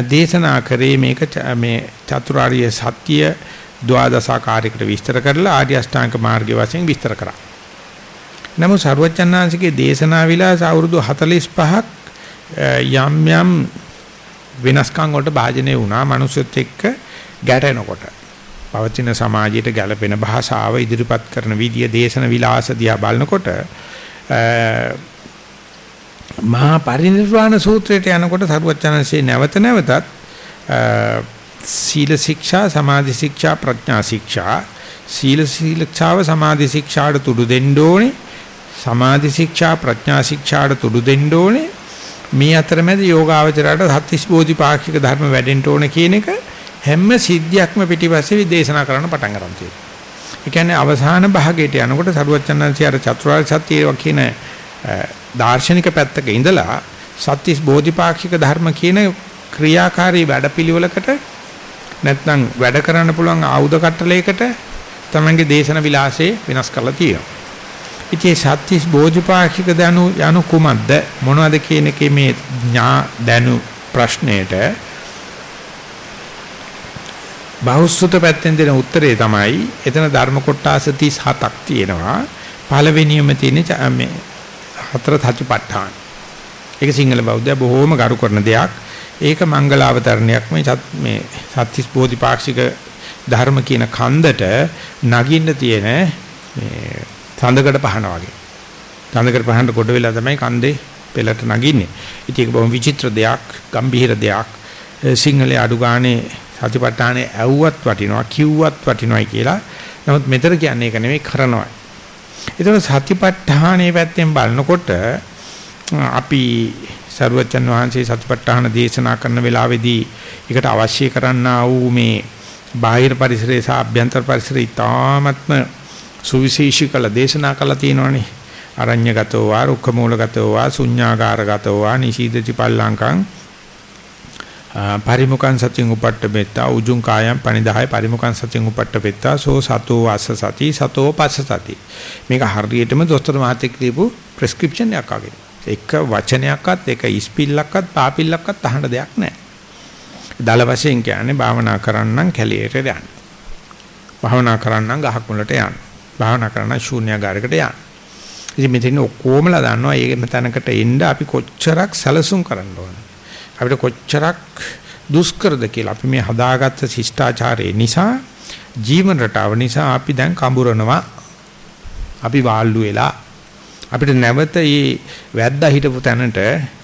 දේශනා කරේ මේක මේ චතුරාර්ය සත්‍ය ද්වාදසාකාරයකට විස්තර කරලා ආර්ය අෂ්ටාංග මාර්ගය වශයෙන් විස්තර කරා. නමුත් සර්වචන්නාංශිකේ දේශනා විලාස අවුරුදු 45ක් යම් යම් වෙනස්කම් වලට භාජනය වුණා මිනිස්සුත් එක්ක ගැටෙනකොට. පවතින සමාජයට ගැළපෙන භාෂාව ඉදිරිපත් කරන විදිය දේශන විලාස දිහා බලනකොට මහා පරිනිර්වාණ සූත්‍රයට යනකොට සරුවචනන්සේ නැවත නැවතත් සීල ශික්ෂා සමාධි ශික්ෂා ප්‍රඥා ශික්ෂා සීල ශික්ෂාව සමාධි ශික්ෂාට තුඩු දෙන්න ඕනේ සමාධි ශික්ෂා ප්‍රඥා ශික්ෂාට තුඩු දෙන්න ඕනේ මේ අතරමැද යෝගාවචරයට සත්‍තිස් බෝධිපාක්ෂික ධර්ම වැඩෙන්න ඕන කියන එක හැම සිද්ධියක්ම පිටිපස්සේ විදේශනා කරන්න පටන් ගන්න තියෙනවා. ඒ කියන්නේ අවසාන භාගයට යනකොට සරුවචනන්සි අර චතුරාර්ය සත්‍යය කියන දාර්ශනික පැත්තක ඉඳලා සත්‍තිස් බෝධිපාක්ෂික ධර්ම කියන ක්‍රියාකාරී වැඩපිළිවෙලකට නැත්නම් වැඩ කරන්න පුළුවන් ආයුධ කට්ටලයකට තමන්ගේ දේශන විලාසය වෙනස් කරලා තියෙනවා. ඉතින් සත්‍තිස් බෝධිපාක්ෂික දනු යනු කුමක්ද? මොනවද කියන එකේ මේ ඥා දනු ප්‍රශ්නයට? බෞද්ධ පැත්තෙන් දෙන උත්තරේ තමයි එතන ධර්ම කොටස 37ක් තියෙනවා. පළවෙනියම තියෙන මේ හතර සතිපට්ඨාන. ඒක සිංහල බෞද්ධය බොහෝම ගරු කරන දෙයක්. ඒක මංගල අවතරණයක් මේ මේ සත්‍තිස් බෝධිපාක්ෂික ධර්ම කියන කන්දට නගින්න තියෙන මේ තඳකට පහන වගේ. තඳකට පහනට කොට වෙලා තමයි කන්දේ පෙළට නගින්නේ. ඉතින් ඒක බොහොම විචිත්‍ර දෙයක්, ගම්භීර දෙයක්. සිංහලේ අඩු ගානේ සතිපට්ඨානේ ඇව්වත් වටිනවා, කිව්වත් වටිනවායි කියලා. නමුත් මෙතන කියන්නේ ඒක නෙමෙයි කරනවා. ඒතකොට සතිපට්ඨානේ පැත්තෙන් බලනකොට අපි සරුවචන් වහන්සේ සතිපට්ඨාන දේශනා කරන වෙලාවේදී ඒකට අවශ්‍ය කරන්නා වූ මේ බාහිර පරිසරය සහ අභ්‍යන්තර පරිසරය ඉතාමත්ම සුවිශේෂී කළ දේශනා කළා තියෙනවනේ. අරඤ්‍යගතෝ වා රුක්ඛමූලගතෝ වා ශුඤ්ඤාකාරගතෝ වා නිශීදති පල්ලංකං පරිමුඛං සතින් උපට්ඨපෙත්තා උජුං කායම් පනිදාය පරිමුඛං සතින් උපට්ඨපෙත්තා සෝ සතෝ වාස සති සතෝ පස්ස සති. මේක හරියටම දොස්තර මහත්තයෙක් දීපු ප්‍රෙස්ක්‍රිප්ෂන් එකක් වගේ. එක වචනයක්වත් එක ඉස්පිල්ලක්වත් පාපිල්ලක්වත් අහන්න දෙයක් නැහැ. දල වශයෙන් කියන්නේ භාවනා කරන්නම් කැලියට යන්න. භාවනා කරන්නම් ගහක් මුලට යන්න. භාවනා කරන ශූන්‍යagaraකට යන්න. ඉතින් මෙතන ඔක්කොමලා දන්නවා ඒක මෙතනකට එන්න අපි කොච්චරක් සැලසුම් කරන්න ඕන. අපිට කොච්චරක් දුෂ්කරද කියලා අපි මේ හදාගත්ත ශිෂ්ටාචාරය නිසා ජීවන රටාව නිසා අපි දැන් කඹරනවා අපි වාල්ලු වෙලා අපිට නැවත මේ වැද්දා හිටපු තැනට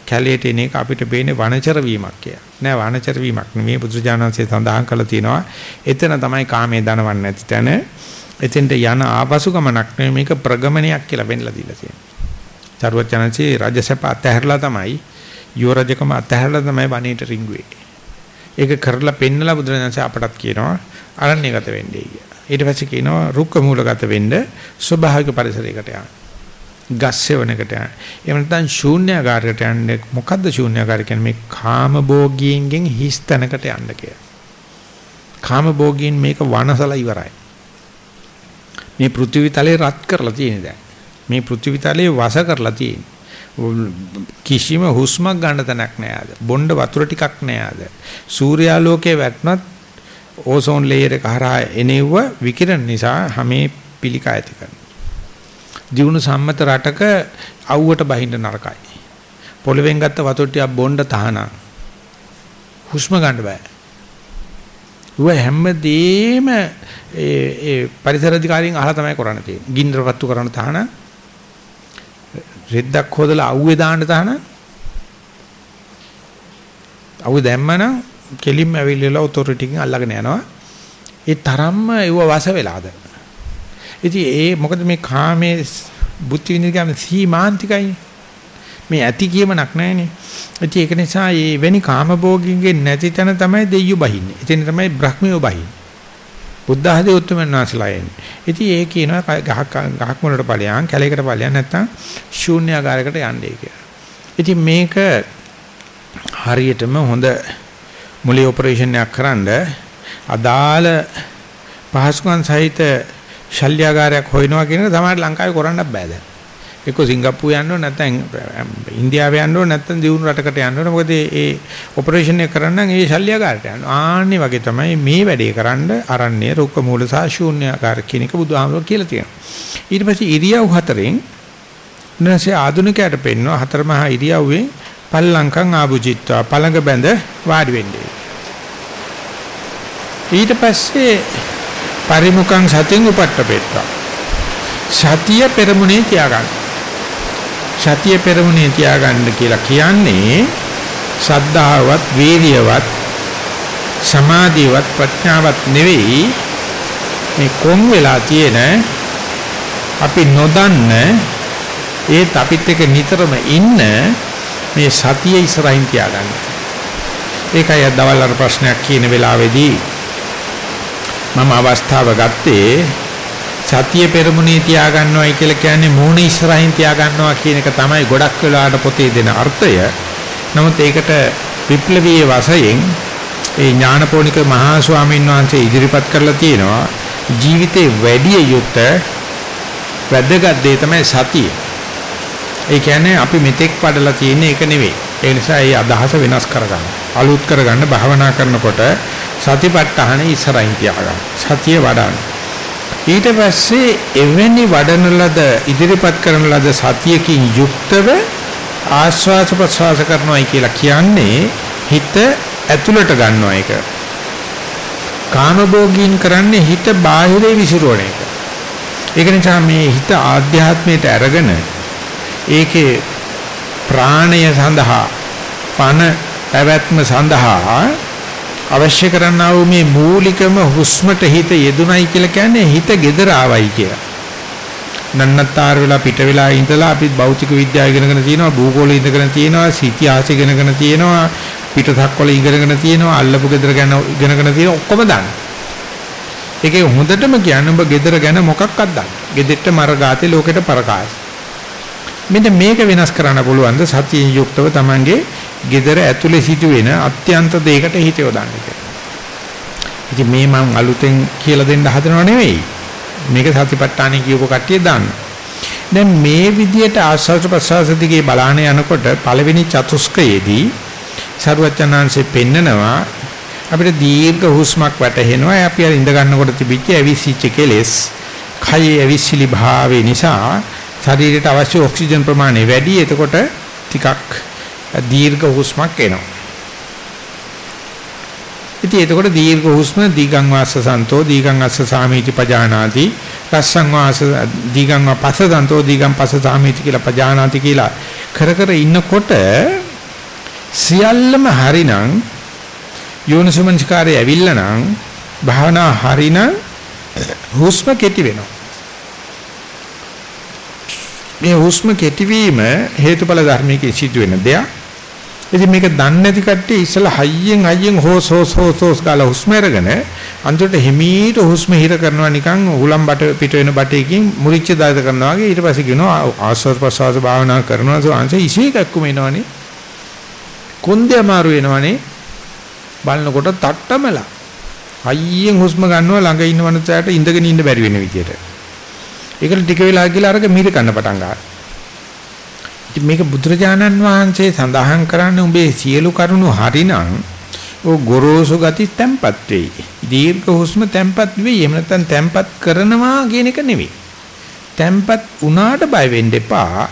කැලේට එන එක අපිට පේන්නේ වනචර වීමක් කියලා. නෑ වනචර වීමක් නෙමෙයි බුදුජානන්සේ සඳහන් කළා තියෙනවා. එතන තමයි කාමයේ දනවන්නේ නැති තැන. එතෙන්ට යන ආපසු ගමනක් නෙමෙයි මේක ප්‍රගමනයක් කියලා වෙන්නලා දීලා තියෙනවා. චරවචනන්සේ රජසප අතහැරලා තමයි යුව රජකම අතහැරලා තමයි වනයේට රිංගුවේ. ඒක කරලා පෙන්නලා බුදුරජාණන්සේ අපටත් කියනවා අරණ්‍යගත වෙන්නේ කියලා. ඊට පස්සේ කියනවා රුක්ක මූලගත වෙන්න ස්වභාවික පරිසරයකට යන්න. ගස් සෙවණකට යන්න. එහෙම නැත්නම් ශූන්‍යාකාරයකට යන්න. මොකද්ද ශූන්‍යාකාරය කියන්නේ මේ කාම භෝගීන්ගෙන් හිස් තැනකට යන්න කියලා. කාම භෝගීන් මේක වනසලා ඉවරයි. මේ පෘථිවි තලේ රත් කරලා තියෙන දැන්. මේ පෘථිවි තලේ වස කරලා තියෙන. කිසිම හුස්මක් ගන්න තැනක් නෑ ආද. බොණ්ඩ වතුර ටිකක් නෑ ආද. සූර්යාලෝකයේ වැටුණත් ඕසෝන් ලේයර් එක හරහා එනෙව්ව විකිරණ නිසා හැමේ පිළිකා ඇති කරනවා. දියුණු සම්මත රටක අවුවට බහින්න නරකයි. පොළවෙන් ගත්ත වතුර ටිකක් බොණ්ඩ තහනම්. හුස්ම ගන්න බෑ. ඌ හැමදේම ඒ ඒ පරිසර අධිකාරියෙන් අහලා තමයි කරන්න තියෙන්නේ. ගින්නර පත්තු කරන්න තහනම්. රෙද්දක් හොදලා අවුවේ දාන්න තහනම්. අවුව දැම්මනම් කෙලින්ම ඇවිල්ලා ඔතොරිටි එකෙන් අල්ලගෙන යනවා. ඒ තරම්ම ඒව වස වෙලාද. ඉතින් ඒ මොකද මේ කාමයේ බුද්ධ විඳින සීමාන්තිකයි. මේ ඇති කියමනක් නැහැනේ. ඉතින් ඒක නිසා මේ වෙනි කාමභෝගින්ගේ නැති තැන තමයි දෙයියෝ බහින්නේ. එතන තමයි බ්‍රහ්මියෝ බහින්නේ. බුද්ධ ආදී උතුම්යන් වහන්සේලා එන්නේ. ඉතින් ඒ කියනවා ගහක් ගහක් මුලට ඵලයන් කැලේකට ඵලයන් නැත්තම් ශූන්‍යාකාරයකට යන්නේ කියලා. ඉතින් මේක හරියටම හොඳ මුලිය ඔපරේෂන් එකක් කරන්න අදාළ පහසුකම් සහිත ශල්‍යාගාරයක් හොයනවා කියන එක තමයි ලංකාවේ කරන්න බෑ දැන්. එක්ක සිංගප්පූ යන්න ඕන නැත්නම් ඉන්දියාව යන්න ඕන නැත්නම් දියුණු රටකට යන්න ඕන. මොකද ඒ ඔපරේෂන් එක කරන්න ඒ ශල්‍යගාරට යන්න ආන්නේ වගේ තමයි මේ වැඩේ කරන්න අරණ්‍ය රුක්ක මූල සහ ශූන්‍යාකාර කියන එක බුදුහාමුදුරුවෝ කියලා තියෙනවා. ඊට පස්සේ ඉරියව් හතරෙන් ඊනසේ ආධුනිකයට පෙන්වන හතර මහා ඉරියව්වේ පල්ලංකම් ආභුජිත්වා පළඟ බැඳ වාඩි වෙන්නේ. ඊට පස්සේ පරිමුඛං සතින් උපට්ඨපෙත්තා සතිය පෙරමුණේ තියාගන්න. සතිය පෙරමුණේ තියාගන්න කියලා කියන්නේ සද්ධාවත් වීර්යවත් සමාධියවත් ප්‍රඥාවත් නෙවෙයි මේ කොන් වෙලා තියෙන අපි නොදන්න ඒත් අපිත් එක්ක නිතරම ඉන්න මේ සතිය ඉස්සරහින් තියාගන්න. ඒකයි අදවල් අර ප්‍රශ්නයක් කියන වෙලාවේදී මම අවස්ථාව ගත්තේ සතිය පෙරමුණේ තියාගන්නවයි කියලා කියන්නේ මූණ ඉස්සරහින් තියාගන්නවා කියන එක තමයි ගොඩක් වෙලාවට පොතේ දෙන අර්ථය. නමුත් ඒකට විප්ලවීය වශයෙන් ඒ ඥානපෝනික මහා ස්වාමීන් වහන්සේ ඉදිරිපත් කරලා තියෙනවා ජීවිතේ වැඩි යුත් වැදගත් දේ තමයි සතිය. ඒ කියන්නේ අපි මෙතෙක් පඩලා තියෙන එක නෙවෙයි. ඒ නිසා ඒ අදහස වෙනස් කරගන්න. අලුත් කරගන්න භාවනා කරනකොට සතිපට්ඨාන ඉස්සරහින් තියාගන්න. සතිය වඩන්න. ඊට පස්සේ එවැනි වඩන ලද ඉදිරිපත් කරන ලද සතියකින් යුක්තව ආස්වාස ප්‍රසවාස කරනවායි කියලා කියන්නේ හිත ඇතුළට ගන්නවා එක. කාමභෝගීන් කරන්නේ හිත බාහිරේ විසිරවන එක. ඒක නිසා මේ හිත ආධ්‍යාත්මයට අරගෙන ඒකේ ප්‍රාණය සඳහා පන පැවැත්ම සඳහා අවශ්‍ය කරන්නා වූ මේ මූලිකම හුස්මට හිත යෙදුනයි කියලා කියන්නේ හිත gedara ආවයි කියලා. නන්නත්තර වෙලා පිට වෙලා ඉඳලා අපි භෞතික විද්‍යාව ඉගෙනගෙන තියෙනවා භූගෝලය ඉගෙනගෙන තියෙනවා ඉතිහාසය ඉගෙනගෙන තියෙනවා පිටසක් වල ඉගෙනගෙන තියෙනවා අල්ලපු gedara ගැන ඉගෙනගෙන තියෙනවා ඔක්කොම දන්න. ඒකේ හොඳටම කියන්නේ ඔබ gedara ගැන මොකක්වත් දන්න. gedෙට්ට මරගාතේ ලෝකෙට පරකාය. මෙන්න මේක වෙනස් කරන්න පුළුවන් ද සතියෙන් යුක්තව Tamange gedara ඇතුලේ සිදුවෙන අත්‍යන්ත දෙයකට හිත යොදන්න ඉතින් මේ මම අලුතෙන් කියලා දෙන්න හදනව නෙවෙයි. මේක සතිපට්ඨානෙ කියපු කට්ටිය දාන්න. දැන් මේ විදියට ආස්වාද ප්‍රසවාස දිගේ බලාන යනකොට පළවෙනි චතුස්කයේදී සරුවචනාංශේ පෙන්නනවා අපිට දීර්ඝ හුස්මක් වැටහෙනවා. අපි අර ඉඳ ගන්නකොට තිබිච්ච ඇවිසිච්ච කෙලෙස්, කයේ ඇවිසිලි භාවය නිසා ශරීරයට අවශ්‍ය ඔක්සිජන් ප්‍රමාණය වැඩි. එතකොට ටිකක් දීර්ඝ හුස්මක් එනවා. ඉතින් එතකොට දීර්ඝ හුස්ම දීගං වාස්ස සන්තෝ දීගං අස්ස සාමීති පජානාති රස්සං වාස දීගං පස්ස සන්තෝ දීගං පස්ස සාමීති කියලා පජානාති කියලා කර කර ඉන්නකොට සියල්ලම හරිනම් යෝනිසමංස්කාරය ඇවිල්ලා නම් භාවනා හරිනම් හුස්ම කෙටි වෙනවා මේ හුස්ම කෙටිවීම හේතුඵල ධර්මයේ සිදු වෙන දෙයක්. ඉතින් මේක දන්නේ නැති කට්ටිය ඉස්සලා හයියෙන් හයියෙන් හොස් හොස් හොස් හොස් ගාලා හුස්ම අරගෙන අන්තිමට හිමීට හුස්ම හිර කරනවා නිකන් උලම් බට පිට වෙන බටේකින් මුරිච්ච දායද කරනවා වගේ ඊට පස්සේ කියනවා ආස්වාද ප්‍රසවාස භාවනා කරනවා සෝංශ ඉසේකක්කම එනවනේ. කොන්දේ අමාරු වෙනවනේ. බලනකොට තට්ටමලා හයියෙන් හුස්ම ගන්නවා ළඟ ඉන්න මනුස්සයාට ඉඳගෙන ඉන්න බැරි වෙන විදියට. ඒකට ටික වෙලා ගිහලා අරක මිර කන්න පටන් ගන්නවා. ඉතින් මේක බුදුරජාණන් වහන්සේ සඳහන් කරන්නේ උඹේ සියලු කරුණු හරිනම් ਉਹ ගොරෝසු ගති තැම්පත් වෙයි. දීර්ඝ හුස්ම තැම්පත් වෙයි. එහෙම නැත්නම් තැම්පත් කරනවා කියන එක නෙවෙයි. තැම්පත් වුණාට බය වෙන්න එපා.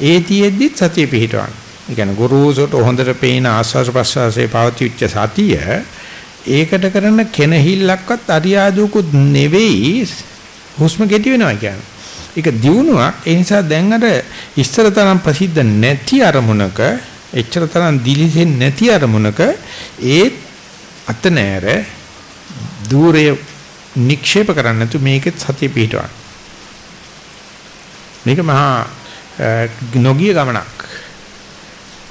ඒ තියෙද්දි සතිය පිහිටවන්න. ඒ කියන්නේ ගොරෝසුට හොඳට පේන ආස්වාද ප්‍රසවාසයේ පවතිච්ච සතිය ඒකට කරන කෙනහිල්ලක්වත් අරියාදුකුත් නෙවෙයි හුස්ම කෙටි වෙනවා කියන්නේ. ඒක දියුණුවක්. ඒ නිසා දැන් අර ඉස්තර තරම් ප්‍රසිද්ධ නැති අරමුණක, එච්චර තරම් දිලිසෙන්නේ නැති අරමුණක ඒ අත නෑර দূරයේ නික්ෂේප කරන්න නැතු මේකෙත් සතිය පිටවන්න. මේක මහා නොගිය ගමනක්.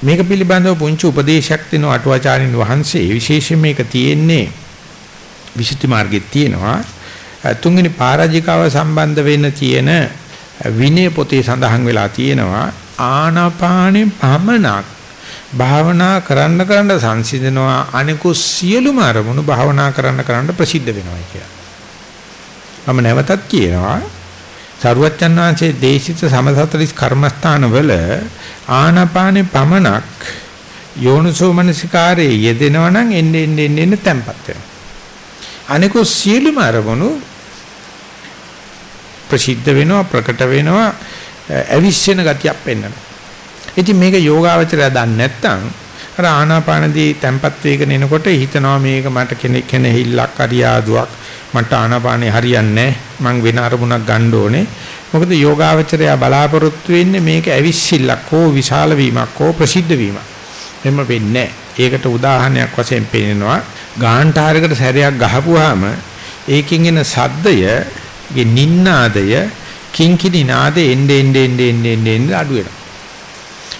මේක පිළිබඳව පුංචි උපදේශයක් දෙන අටුවාචාරින් වහන්සේ විශේෂයෙන් මේක තියෙන්නේ විසුද්ධි මාර්ගෙත් තියෙනවා තුන්වෙනි පරාජිකාව සම්බන්ධ වෙන්න තියෙන විනය පොතේ සඳහන් වෙලා තියෙනවා ආනාපානෙ පමණක් භාවනා කරන්න කරන්න සංසිඳනවා අනිකු සියලුම අරමුණු භාවනා කරන්න කරන්න ප්‍රසිද්ධ වෙනවා කියලා. මම නැවතත් කියනවා සරුවච්චන් වහන්සේ දේශිත සමසතරිස් කර්මස්ථානවල ආනාපානෙ පමණක් යෝනිසෝ මනසිකාරයේ යෙදෙනවා නම් එන්නේ එන්නේ එන්නේ තැම්පත් වෙනවා. අනිකෝ සියලුම අරමුණු ප්‍රසිද්ධ වෙනවා ප්‍රකට වෙනවා අවිශ්වෙන ගතියක් පෙන්වනවා. ඉතින් මේක යෝගාවචරය දන්නේ නැත්නම් අර ආනාපානදී තැම්පත් වේගන එනකොට හිතනවා මේක මට කෙනෙක් කෙනෙහිල්ලක් අරියාදුවක් මට ආනාපානේ හරියන්නේ මං වෙන අරමුණක් ගන්න ඕනේ. මොකද යෝගාවචරය බලාපොරොත්තු වෙන්නේ මේක අවිශ්සිල්ලක් හෝ විශාල වීමක් හෝ ප්‍රසිද්ධ වීමක්. එම වෙන්නේ ඒකට උදාහරණයක් වශයෙන් පෙන්නනවා ගාන්ටාරයකට සැරයක් ගහපුවාම ඒකෙන් එන සද්දය ගේ නින්නාදය කිංකිණි නාදේ එnde ende ende ende ende ende අඩු වෙනවා.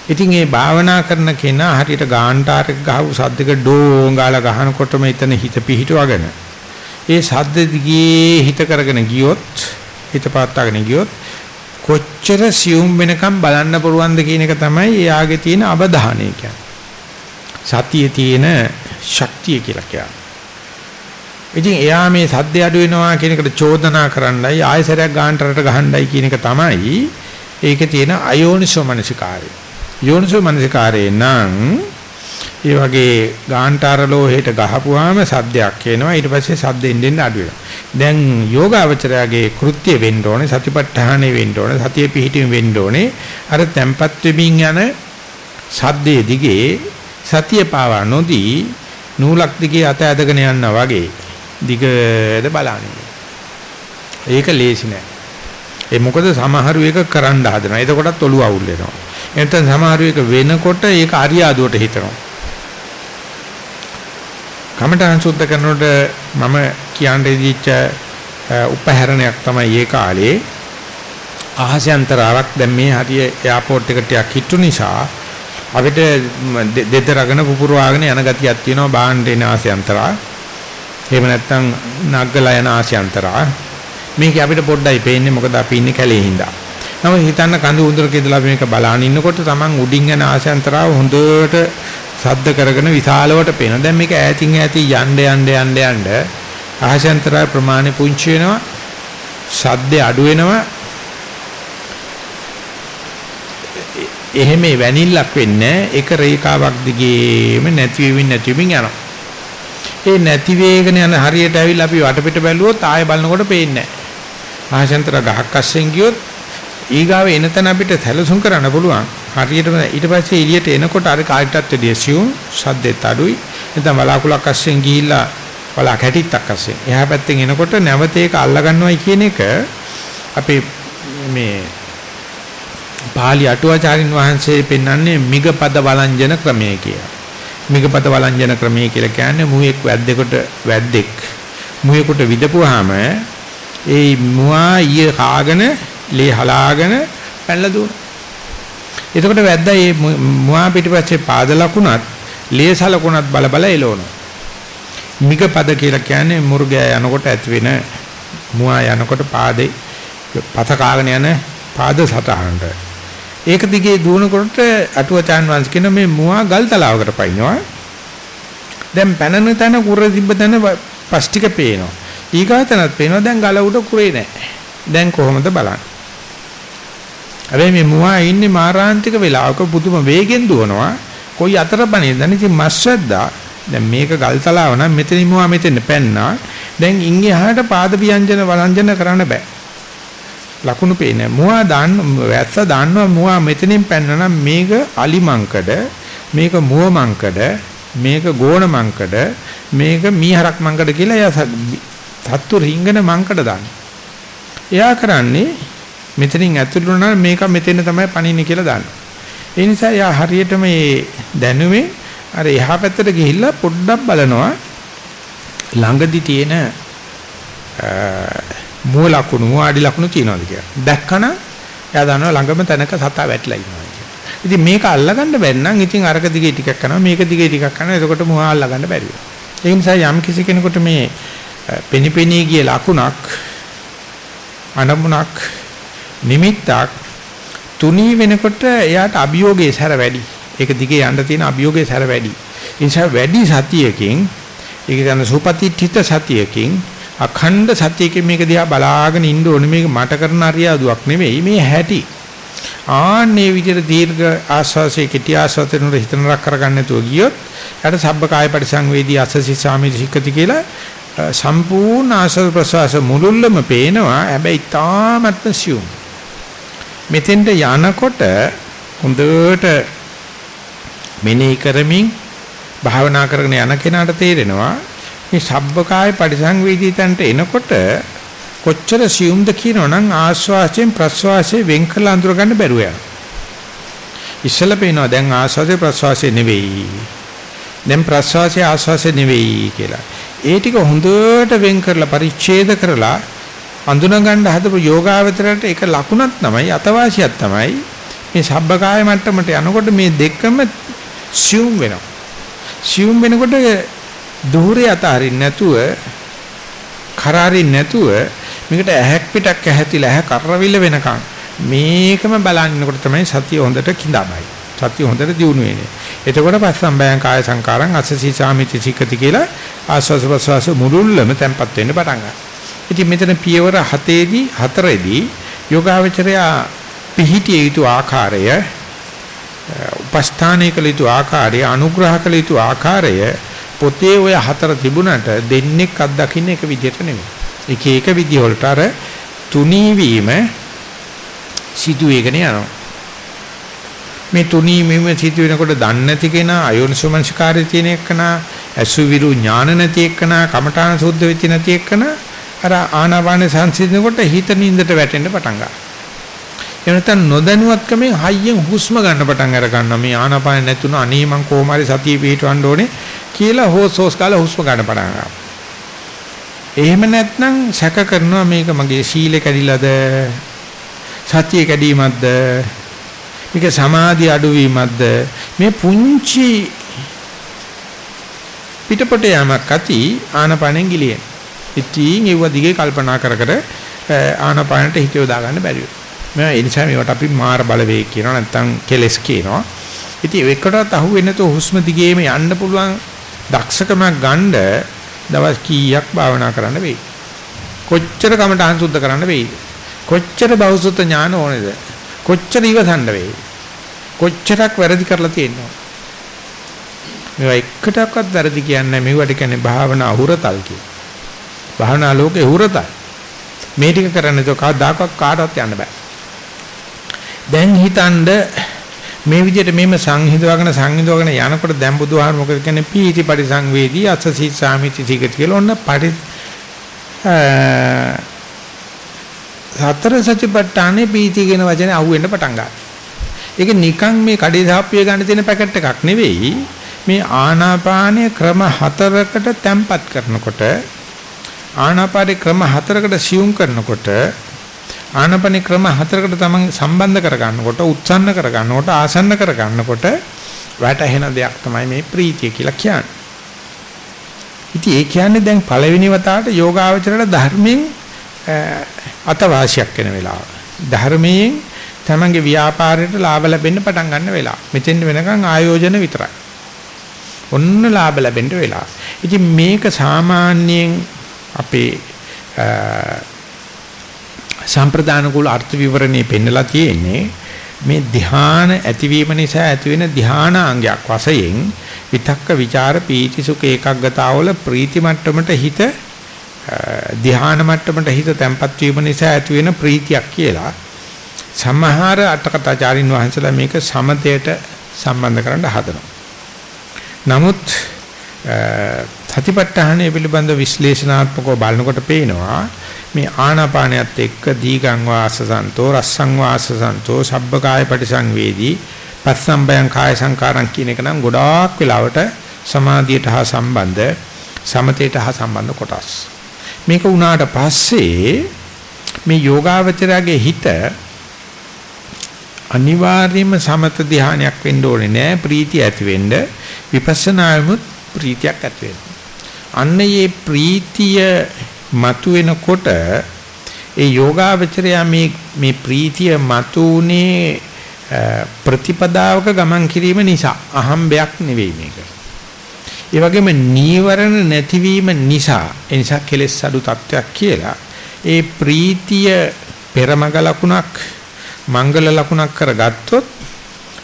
ඉතින් මේ භාවනා කරන කෙනා හරියට ගාන්ටාරයක ගහපු සද්දක ඩෝංගාලා ගහනකොටම එතන හිත පිහිටවගෙන ඒ සද්ද දිගේ හිත කරගෙන ගියොත් හිත පාත්තාගෙන ගියොත් කොච්චර සියුම් වෙනකම් බලන්න පුරුවන්ද කියන එක තමයි එයාගේ තියෙන අවධානය කියන්නේ. සතියේ තියෙන ශක්තිය කියලා කියන්නේ. ඉතින් එයා මේ සද්ද අඩු වෙනවා කියන එකට චෝදනා කරන්නයි ආයසරයක් ගාන්ටරට ගහන්නයි කියන එක තමයි ඒකේ තියෙන අයෝනිසෝ මනසිකාරය. යෝනිසෝ මනසිකාරේ නම් ඒ වගේ ගාන්ටාර ලෝහයට ගහපුවාම සද්දයක් එනවා ඊට පස්සේ සද්දෙන් දෙන්න අඩු වෙනවා. දැන් යෝගාවචරයාගේ කෘත්‍ය වෙන්න ඕනේ සතිපට්ඨානෙ වෙන්න ඕනේ සතිය පිහිටීම වෙන්න ඕනේ අර tempat වෙමින් යන සද්දේ දිගේ සතිය පාවා නොදී නූලක් දිගේ අත ඇදගෙන යනවා වගේ දිගට බලන්නේ. ඒක ලේසි නෑ. ඒ මොකද සමහරු එක කරන්න හදනවා. එතකොටත් ඔළුව අවුල් වෙනවා. එතන සමහරු එක වෙනකොට ඒක අරියාදුවට හිතනවා. කමඨාන් සුද්ධ කරනකොට මම කියන්න දීච්ච උපහැරණයක් තමයි ඒ කාලේ අහසෙන්තරාවක් දැන් මේ හරිය එයාපෝට් එකට ටිකක් හිටු නිසා අපිට දෙදරගෙන පුපුරවාගෙන යන ගතියක් තියෙනවා බාහන්න එන ආසයන්තරා. එහෙම නැත්නම් නග්ගලා යන ආසයන්තරා. මේක අපිට පොඩ්ඩයි පේන්නේ මොකද අපි ඉන්නේ කැලේ හින්දා. නම හිතන්න කඳු උඳුරක ඉඳලා මේක බලාන ඉන්නකොට Taman උඩින් යන ආසයන්තරාව හොඳට සද්ද කරගෙන විශාලවට පේන. දැන් මේක ඈතින් ඈතින් යන්න යන්න යන්න යන්න ආසයන්තරාවේ ප්‍රමාණය පුංචි වෙනවා. සද්දේ අඩු වෙනවා. එහෙම වැනිල්ලක් වෙන්නේ එක රේඛාවක් දිගේම නැති වෙමින් නැති වෙමින් යනවා. ඒ නැති වේගන යන හරියට ඇවිල්ලා අපි වටපිට බැලුවොත් ආයෙ බලනකොට පේන්නේ නැහැ. ආශෙන්තර ගහක් අස්සෙන් ගියොත් ඊගාව එන තැන අපිට සැලසුම් කරන්න පුළුවන්. හරියටම ඊට පස්සේ එළියට එනකොට අර කාටත් දෙසියුම් සද්දෙත් අඩුයි. නැත්නම් වලාකුලක් අස්සෙන් ගිහිල්ලා වලා කැටිත්තක් අස්සෙන් එහා පැත්තෙන් එනකොට නැවත ඒක අල්ලා ගන්නවයි කියන එක අපේ මේ පාලි අටුවාචාරින් වහන්සේ පෙන්වන්නේ මිගපද වළංජන ක්‍රමය කියලා. මිගපද වළංජන ක්‍රමය කියලා කියන්නේ මුවෙක් වැද්දෙකුට වැද්දෙක් මුවෙකුට විදපුවාම ඒ මුවා ඊය කාගෙන ලේ හලාගෙන පැනලා දුවන. එතකොට වැද්දා මේ මුවා පිටිපස්සේ පාද ලකුණත් ලේ සලකුණත් බල බල එලවනවා. මිගපද කියලා කියන්නේ මුර්ගයා යනකොට ඇති වෙන මුවා යනකොට පාදේ පත කාගෙන යන පාද සටහනට. ඒක දිගේ දුවනකොට අටුවචාන් වංශ කියන මේ මුවා ගල් තලාවකට පයින්නවා. දැන් පැනන තැන කුර තිබ්බ තැන පස් ටික පේනවා. ඊගාතනත් පේනවා දැන් ගල උඩ කුරේ නැහැ. දැන් කොහොමද බලන්නේ? හැබැයි මේ මුවා ඉන්නේ මාරාන්තික වෙලාවක පුදුම වේගෙන් දුවනවා. කොයි අතර බණේද? ඉතින් මස් වැද්දා දැන් මේක ගල් තලාව නම් මෙතනින් මුවා මෙතෙන් පැන්නා. දැන් ඉන් එහාට පාද ව්‍යංජන වළංජන කරන්න බෑ. ලකුණු පේන මුවා දාන්න වැස්ස දාන්නවා මුවා මෙතනින් පැනනනම් මේක අලිමංකඩ මේක මුව මංකඩ මේක ගෝණ මංකඩ මේක මීහරක් මංකඩ කියලා එයා සත්තු රිංගන මංකඩ දාන්න. එයා කරන්නේ මෙතනින් ඇතුළු වුණා මේක මෙතන තමයි පණින්නේ කියලා දාන්න. ඒ නිසා එයා හරියට මේ දැනුමේ අර එහා පැත්තට ගිහිල්ලා පොඩ්ඩක් බලනවා ළඟදි තියෙන මුව ලකුණු මුව අඩි ලකුණු තියනවාද කියලා. දැක්කම එයා දන්නවා ළඟම තැනක සතා වැටලා ඉන්නවා කියලා. ඉතින් මේක අල්ලගන්න බැරි නම් ඉතින් අරක දිගේ ටිකක් කරනවා මේක දිගේ ටිකක් කරනවා එතකොට මුව අල්ලගන්න බැරි වෙනවා. ඒ නිසා යම් කිසි කෙනෙකුට මේ පෙනිපෙනී ගිය ලකුණක් අනමුණක් නිමිත්තක් තුනී වෙනකොට එයාට අභියෝගයේ සැර වැඩි. ඒක දිගේ යන්න තියෙන අභියෝගයේ සැර වැඩි. ඒ නිසා වැඩි සතියකින් ඒක ගන්න සුපතිත්ථිත සතියකින් අඛණ්ඩ සත්‍යයේ මේක දිහා බලාගෙන ඉන්න ඕනේ. මේක මට කරන අරියාදුවක් නෙවෙයි. මේ හැටි. ආන්නේ විදිහට දීර්ඝ ආස්වාසයේ කෙටි ආස්වාසයෙන් උර හිතනරක් කරගන්න නැතුව ගියොත් යට සබ්බ කාය පරිසංවේදී අසසි සාමි සික්කති කියලා සම්පූර්ණ ආස්වාද ප්‍රසවාස මුලුල්ලම පේනවා. හැබැයි තාමත්ම සියුම්. මෙතෙන්ට යනකොට හොඳට මෙනෙහි කරමින් භාවනා කරගෙන යන කෙනාට තේරෙනවා මේ සබ්බකාය පරිසංවේදීතන්ට එනකොට කොච්චර සියුම්ද කියනවනම් ආස්වාසයෙන් ප්‍රස්වාසයෙන් වෙන් කරලා අඳුර ගන්න බැරුව යනවා. ඉස්සෙල්ලා පේනවා දැන් ආස්වාසය ප්‍රස්වාසය නෙවෙයි. දැන් ප්‍රස්වාසය ආස්වාසය නෙවෙයි කියලා. ඒ ටික හොඳට වෙන් කරලා පරිච්ඡේද කරලා අඳුන ගන්න හදපු යෝගාවචරයට ඒක ලකුණක් තමයි අතවාසියක් තමයි මේ සබ්බකාය මට්ටමට යනකොට මේ දෙකම සියුම් වෙනවා. සියුම් වෙනකොට දුහුරේ අතහරින්න නැතුව කරාරින් නැතුව මේකට ඇහැක් පිටක් ඇහැතිලා ඇහැ කරවිල වෙනකන් මේකම බලන්නකොට තමයි සතිය හොඳට කිඳාබයි. සතිය හොඳට දියුණු වෙන්නේ. එතකොට පස්සම්බයං කාය සංකාරං අසසී සාමිති සිකති කියලා ආස්වාස ප්‍රසවාස මුළුල්ලම තැම්පත් වෙන්න පටන් ගන්නවා. ඉතින් මෙතන පියවර 7ේදී 4ේදී යෝගාවචරයා පිහිටිය යුතු ආකාරය උපස්ථානය කළ යුතු ආකාරය අනුග්‍රහ කළ යුතු ආකාරය පොතේ ඔය හතර තිබුණට දෙන්නෙක් අත්දකින්න එක විදිහට නෙමෙයි. එක එක විදිහ වලට අර තුනී වීම සිදුවේගෙන යනවා. මේ තුනී වීම සිදු වෙනකොට දන්නේ නැති කෙනා අයෝනිසෝමනස්කාරය තියෙන එකනා අසුවිරු ඥාන නැති එකනා කමඨාන සුද්ධ වෙච්ච නැති එකනා අර ආනාපාන සංසිඳනකොට හිත නින්දට වැටෙන්න පටන් ගන්නවා. එනතන නොදැනුවත්කමෙන් හයියෙන් හුස්ම ගන්න පටන් අර ගන්නවා. මේ ආනාපාන නැතුණ අනේ මං කොහොම හරි සතිය පිටවන්න ඕනේ කියලා හොස් හොස් කාලා හුස්ම ගන්න පටන් ගන්නවා. එහෙම නැත්නම් සැක කරනවා මේක මගේ සීලේ කැඩිලාද සතිය කැඩීමක්ද මේක සමාධි අඩුවීමක්ද මේ පුංචි පිටපොට යමක් ඇති ආනපනෙන් ගිලියෙන්. ඉතින් ඒව දිගේ කල්පනා කර කර ආනපනට හිත යොදා ගන්න බැරි වෙනවා. ඒ නිසා මේවට අපි මාර බලවේග කියනවා නැත්නම් කෙලස් කියනවා. ඉතින් ඒකටත් අහු වෙන්නේ නැතුව හුස්ම දිගේම යන්න පුළුවන් දක්ෂකමක් ගන්න දවස් කීයක් භාවනා කරන්න වෙයි. කොච්චර කමටහන් සුද්ධ කරන්න වෙයිද? කොච්චර බෞසුත ඥාන ඕනේද? කොච්චර ඉවසන්න වෙයි? කොච්චරක් වැරදි කරලා තියෙනවද? මේවා එකටවත් වැරදි කියන්නේ මේවට කියන්නේ භාවනා හුරතල් කිය. භාවනා ලෝකේ හුරතල්. මේ ටික කරන්නේ તો කවදාකවත් කාටවත් යන්න බෑ. දැන් හිතනද මේ විදිහට මෙහෙම සංහිඳවගෙන සංහිඳවගෙන යනකොට දැන් බුදුහාම මොකද කියන්නේ පීති පරිසංවේදී අසසී සාමිති තිගති කියලා ඔන්න පරි සතර සතිපට්ඨානේ පීති කියන වචනේ අහුවෙන්න පටන් ගන්නවා. ඒක නිකන් මේ කඩේ සාප්පිය ගන්න තියෙන පැකට් එකක් නෙවෙයි. මේ ආනාපානය ක්‍රම හතරකට තැම්පත් කරනකොට ආනාපානේ ක්‍රම හතරකට සියුම් කරනකොට ආනාපානේ ක්‍රම හතරකට තමන් සම්බන්ධ කරගන්නකොට උත්සන්න කරගන්නකොට ආසන්න කරගන්නකොට වැටහෙන දෙයක් තමයි මේ ප්‍රීතිය කියලා කියන්නේ. ඉතින් ඒ කියන්නේ දැන් පළවෙනි වතාවට යෝගාවචරයට ධර්මයෙන් අතවාසියක් වෙන වෙලාව. ධර්මයෙන් තමන්ගේ ව්‍යාපාරයට ලාභ ලැබෙන්න පටන් ගන්න වෙලාව. මෙතෙන් වෙනකන් ආයෝජන විතරයි. ඔන්න ලාභ ලැබෙන්න වෙලා. ඉතින් මේක සාමාන්‍යයෙන් අපේ සම්ප්‍රදාන කුල අර්ථ විවරණේ පෙන්නලා තියෙන්නේ මේ ධ්‍යාන ඇතිවීම නිසා ඇතිවෙන ධ්‍යානාංගයක් වශයෙන් විතක්ක ਵਿਚාර පීති සුඛ ඒකග්ගතාවල ප්‍රීති මට්ටමට හිත ධ්‍යාන මට්ටමට හිත තැම්පත් වීම නිසා ඇතිවෙන ප්‍රීතියක් කියලා සමහර අටකතාචාරින් වහන්සේලා මේක සමතයට සම්බන්ධ කරන්න හදනවා. නමුත් සතිපට්ඨානය පිළිබඳ විශ්ලේෂණාත්මකව බලනකොට පේනවා මේ ආනාපානයත් එක්ක දීගං වාසසන්තෝ රස්සං වාසසන්තෝ සබ්බකාය පටිසංවේදී පස්සම්බයං කාය සංකාරං කියන එක නම් ගොඩාක් වෙලාවට සමාධියට හා සම්බන්ධ සමතේට හා සම්බන්ධ කොටස් මේක වුණාට පස්සේ මේ යෝගාවචරයේ හිත අනිවාර්යයෙන්ම සමත ධානයක් වෙන්න ඕනේ නෑ ප්‍රීතිය ඇති වෙන්න විපස්සනාවෙමුත් ප්‍රීතියක් ඇති වෙනවා. අන්න මේ ප්‍රීතිය මතුවෙනකොට ඒ යෝගාවචරය මේ මේ ප්‍රීතිය මතුනේ ප්‍රතිපදාවක ගමන් කිරීම නිසා. අහම්බයක් නෙවෙයි මේක. ඒ වගේම නීවරණ නැතිවීම නිසා. ඒ නිසා කෙලෙස් අඩු තත්වයක් කියලා. ඒ ප්‍රීතිය පෙරමග ලකුණක් මංගල ලකුණක් කරගත්තොත්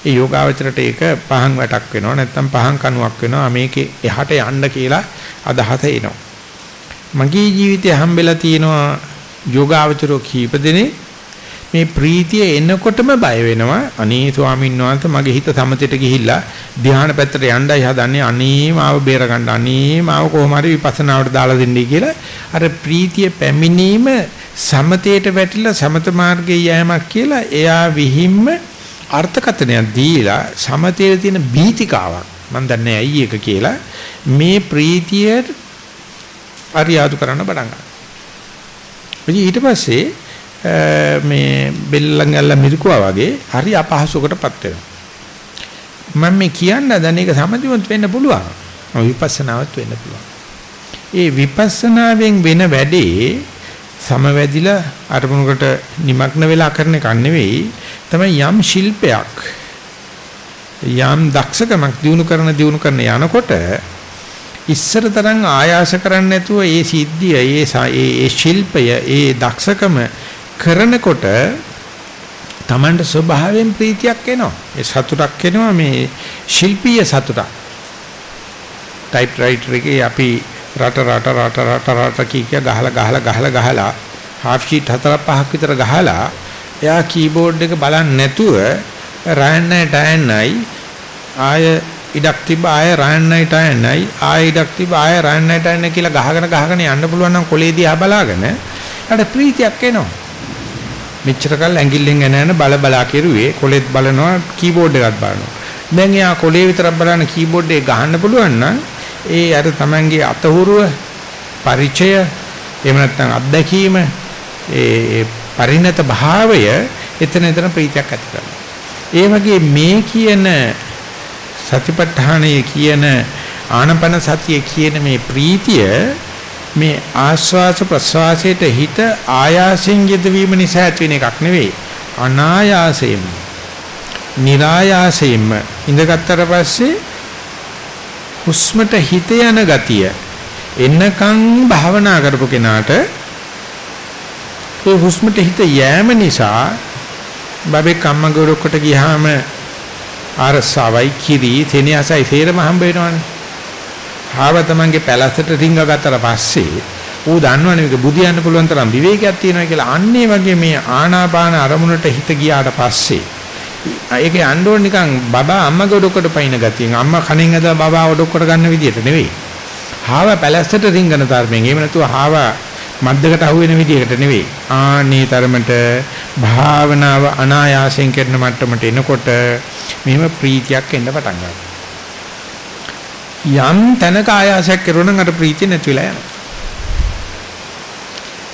ඒ යෝගාවචරයට ඒක පහන් වැටක් වෙනවා. නැත්නම් පහන් කණුවක් වෙනවා. මේකේ එහාට යන්න කියලා අදහස එනවා. මගේ ජීවිතේ හම්බෙලා තියෙනවා යෝගාවචරෝ කීප දෙනේ මේ ප්‍රීතිය එනකොටම බය වෙනවා. අනේ ස්වාමීන් වහන්සේ මගේ හිත සමතෙට ගිහිල්ලා ධ්‍යාන පැත්තට යන්නයි හදන්නේ. අනේ මාව බේර ගන්න. අනේ මාව කොහොම හරි විපස්සනාවට දාලා දෙන්නයි කියලා. අර ප්‍රීතිය පැමිණීම සමතේට වැටිලා සමත මාර්ගයේ යෑමක් කියලා එයා විහිම්ම අර්ථකථනයක් දීලා සමතේ තියෙන බීතිකාවක්. මම දන්නේ ඇයි ඒක කියලා. මේ ප්‍රීතිය අරියාදු කරන්න පටන් ගන්නවා. ඊට පස්සේ මේ බෙල්ලන් ඇල්ල මිරිකුවා වගේ හරි අපහසුකටපත් වෙනවා. මම මේ කියන්න දැන් ඒක සමදිමත් වෙන්න පුළුවන්. විපස්සනාවත් වෙන්න පුළුවන්. ඒ විපස්සනාවෙන් වෙන වැඩේ සමවැදිලා අරමුණකට নিমগ্ন වෙලා කරන එක නෙවෙයි තමයි යම් ශිල්පයක් යම් දක්ෂකමක් දිනු කරන දිනු කරන යනකොට ඉස්සර තරම් ආයාස කරන්නේ නැතුව ඒ සිද්ධිය ඒ ඒ ශිල්පය ඒ දක්ෂකම කරනකොට Tamanට ස්වභාවයෙන් ප්‍රීතියක් එනවා. ඒ සතුටක් එනවා මේ ශිල්පීය සතුටක්. ටයිප්‍රයිටර් එකේ අපි රට රට රට රට රට කී කිය ගහලා ගහලා ගහලා ගහලා half sheet හතර පහක් විතර ගහලා එයා කීබෝඩ් එක බලන්නේ නැතුව රයන්නයි ටයන්නයි ආය ඉඩක් තිබ්බ ආය රයන්නයි ටයන්නයි ආය ඉඩක් තිබ්බ ආය රයන්නයි ටයන්නයි කියලා ගහගෙන ගහගෙන යන්න පුළුවන් නම් කොලේ දිහා බලාගෙන ඊට ප්‍රීතියක් එනවා මෙච්චර කල් ඇඟිල්ලෙන් එන යන බල බලා කෙරුවේ කොලෙත් බලනවා කීබෝඩ් එකත් බලනවා දැන් එයා කොලේ විතරක් බලන කීබෝඩ් එක ගහන්න පුළුවන් නම් ඒ අර තමන්ගේ අතහුරුව පරිචය එහෙම නැත්නම් අත්දැකීම ඒ පරිණත භාවය එතන එතන ප්‍රීතියක් ඇති කරනවා. ඒ වගේ මේ කියන සතිපට්ඨානයේ කියන ආනපන සතිය කියන මේ ප්‍රීතිය මේ ආස්වාස ප්‍රස්වාසයට හිත ආයාසයෙන් යෙදවීම නිසා ඇති වෙන එකක් නෙවෙයි. අනායාසයෙන්ම નિરાයාසයෙන්ම ඉඳගත්තර පස්සේ හුස්මට හිත යන ගතිය එන්නකම් භාවනා කරපු කෙනාට ඒ හුස්මට හිත යෑම නිසා බබේ කම්මගොඩකට ගියාම ආරසාවයි කිරි තෙනියසයි තේරම හම්බ වෙනවනේ. ආව තමන්ගේ පැලසට රිංග ගත්තට පස්සේ ඌ දන්නවනේ මේක බුදියන්න පුළුවන් තරම් විවේකයක් තියෙනවා කියලා අන්නේ වගේ මේ ආනාපාන අරමුණට හිත ගියාට පස්සේ ඒකේ යන්න ඕන නිකන් බබා අම්මගේ ඔඩොක්කට පයින් ගතියෙන් අම්මා කණෙන් ඇදලා බබා ඔඩොක්කට ගන්න විදියට නෙවෙයි. හාව පැලැස්සට රිංගන තරමෙන්. එහෙම නැතුව හාව මද්දකට අහු වෙන විදියකට නෙවෙයි. ආනේ තරමට භාවනාව අනායාසයෙන් කරන මට්ටමට එනකොට මෙහෙම ප්‍රීතියක් එන්න පටන් ගන්නවා. යම් තැනක ආයාසයක් කරුණනම් අර ප්‍රීතිය නැති වෙලා යනවා.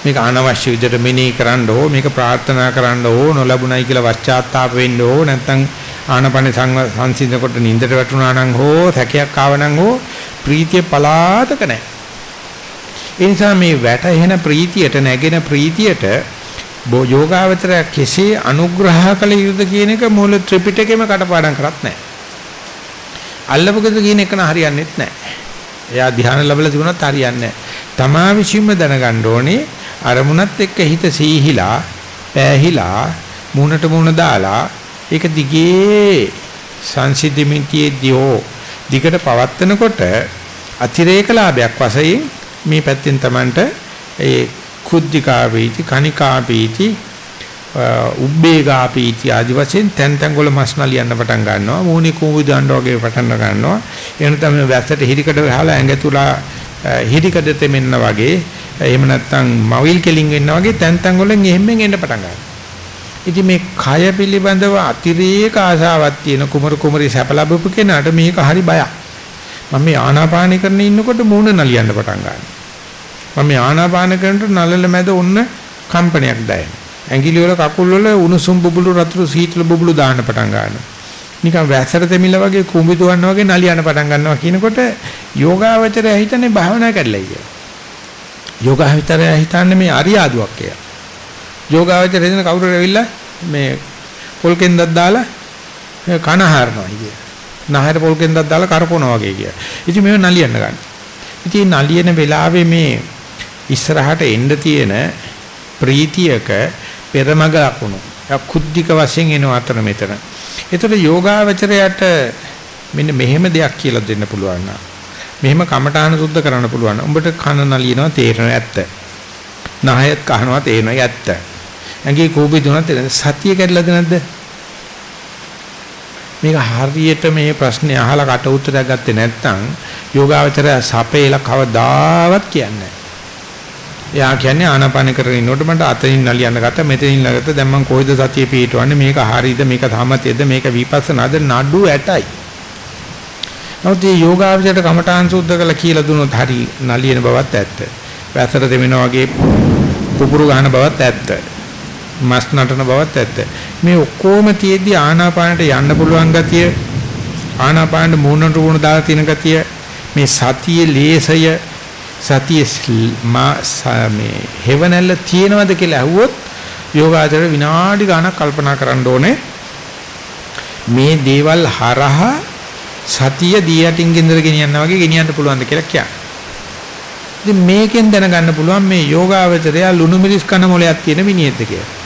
මේක අනවශ්‍ය විදිහට මෙනෙහි කරන්න ඕ මේක ප්‍රාර්ථනා කරන්න ඕ නොලැබුණයි කියලා වච්චාත්තාප වෙන්න ඕ නැත්නම් ආනපන සංසිඳනකොට නින්දට වැටුණා නම් හෝ සැකයක් ආව නම් හෝ ප්‍රීතිය පලාතක නැහැ. ඒ නිසා මේ වැටහෙන ප්‍රීතියට නැගෙන ප්‍රීතියට යෝගාවචරය කෙසේ අනුග්‍රහ කළ යුතුද කියන එක මූල ත්‍රිපිටකෙම කටපාඩම් කරත් නැහැ. අල්ලපගද කියන එක හරියන්නේත් නැහැ. එයා ධ්‍යාන ලැබලා තිබුණත් හරියන්නේ නැහැ. තමා විශ්ීම දැනගන්න ඕනේ අරමුණත් එක්ක හිත සීහිලා පෑහිලා මූණට මූණ දාලා ඒක දිගේ සංසිද්ධිමිතියේදී හෝ දිගට පවත්නකොට අතිරේක ලාභයක් වශයෙන් මේ පැත්තෙන් Tamanට ඒ කුද්ධිකා වේති කනිකා වේති උබ්බේගා පීති ආදි වශයෙන් තැන් තැන් වල මස්නා ලියන්න පටන් ගන්නවා. මූණේ කුඹු දාන්න වගේ පටන් ගන්නවා. එන තමයි වැස්සට හිරිකඩ වහලා ඇඟ තුලා හිරිකඩ තෙමෙන්න වගේ එහෙම නැත්නම් මවිල් කෙලින් වෙන්න වගේ තැන් තැන් වලින් එහෙම්ෙන් එන්න පටන් ගන්නවා. ඉතින් මේ කය පිළිබඳව අතිරේක ආශාවක් තියෙන කුමරු කුමරි සැප ලැබපු කෙනාට මේක හරි බයක්. මම මේ ආනාපාන කරන ඉන්නකොට මූණ නලියන්න පටන් ගන්නවා මම මේ ආනාපාන කරනකොට නලල මැද ඔන්න කම්පනයක් දැනෙනවා ඇඟිලි වල කකුල් වල උණුසුම් බුබුලු රතුරු සීතල බුබුලු දාන්න පටන් ගන්නවා. නිකන් වැසර තෙමිල වගේ කුඹි දුවන්න වගේ නලියන්න පටන් ගන්නවා කියනකොට යෝගාවචරය හිතන්නේ භාවනා කරලා කියලා. යෝගාවචරය හිතන්නේ මේ අරියාදුවක් කියලා. යෝගාවචරය දෙන කවුරු රැවිලා මේ පොල්කෙන්දක් දාලා කන හරනවා කිය. නහර පොල්කෙන්දක් දාලා කරපොනවා වගේ කිය. ඉතින් මේව නලියන්න ගන්න. ඉතින් නලියන වෙලාවේ මේ ඉස්සරහට එන්න තියෙන ප්‍රීතියක පෙරමග ලකුණු. කුද්ධික වශයෙන් එන අතර මෙතන. ඒතර යෝගාවචරයට මෙන්න මෙහෙම දෙයක් කියලා දෙන්න පුළුවන් නා. මෙහෙම කමඨාන සුද්ධ කරන්න පුළුවන්. උඹට කන නලියනවා තේරෙනවා ඇත්ත. නහයත් කහනවා තේරෙනවා ඇත්ත. ඇඟේ කෝපි දුනත් සතිය කැඩලාද නැද්ද? මේක හරියට මේ ප්‍රශ්නේ අහලා කට උත්තරයක් ගත්තේ නැත්නම් යෝගාවචරය සපේලා කවදාවත් කියන්නේ එයා කියන්නේ ආනාපාන කරගෙන ඉන්නකොට මට අතනින් නලියන්න ගත්තා මෙතනින් නගත්තා දැන් මම කොයිද සතිය පිටවන්නේ? මේක හරියද? මේක සමතේද? මේක විපස්සනාද? නඩු ඇටයි. නමුත් මේ යෝගාවචරයට කමඨාන් සුද්ධ කළා කියලා දුනොත් හරි නලියන බවත් ඇත්ත. වැසට දෙමිනා වගේ පුපුරු ගන්න බවත් ඇත්ත. මස් නටන බවත් ඇත්ත මේ ඔක්කොම තියෙද්දි ආනාපානට යන්න පුළුවන් ගතිය ආනාපානට මූණට මූණ දාලා තියෙන ගතිය මේ සතියේ ලේසය සතිය මේ හේවණල්ල තියෙනවද කියලා අහුවොත් යෝගාචර විනාඩි ගණක් කල්පනා කරන්න ඕනේ මේ දේවල් හරහා සතිය දී යටින් ගෙන්දර ගෙනියනවා වගේ ගෙනියන්න පුළුවන්ද කියලා කියන්නේ. ඉතින් මේකෙන් දැනගන්න පුළුවන් මේ යෝගාවචරය ලුණු මිරිස් කන මොලයක් තියෙන මිනිහෙක්ද කියලා.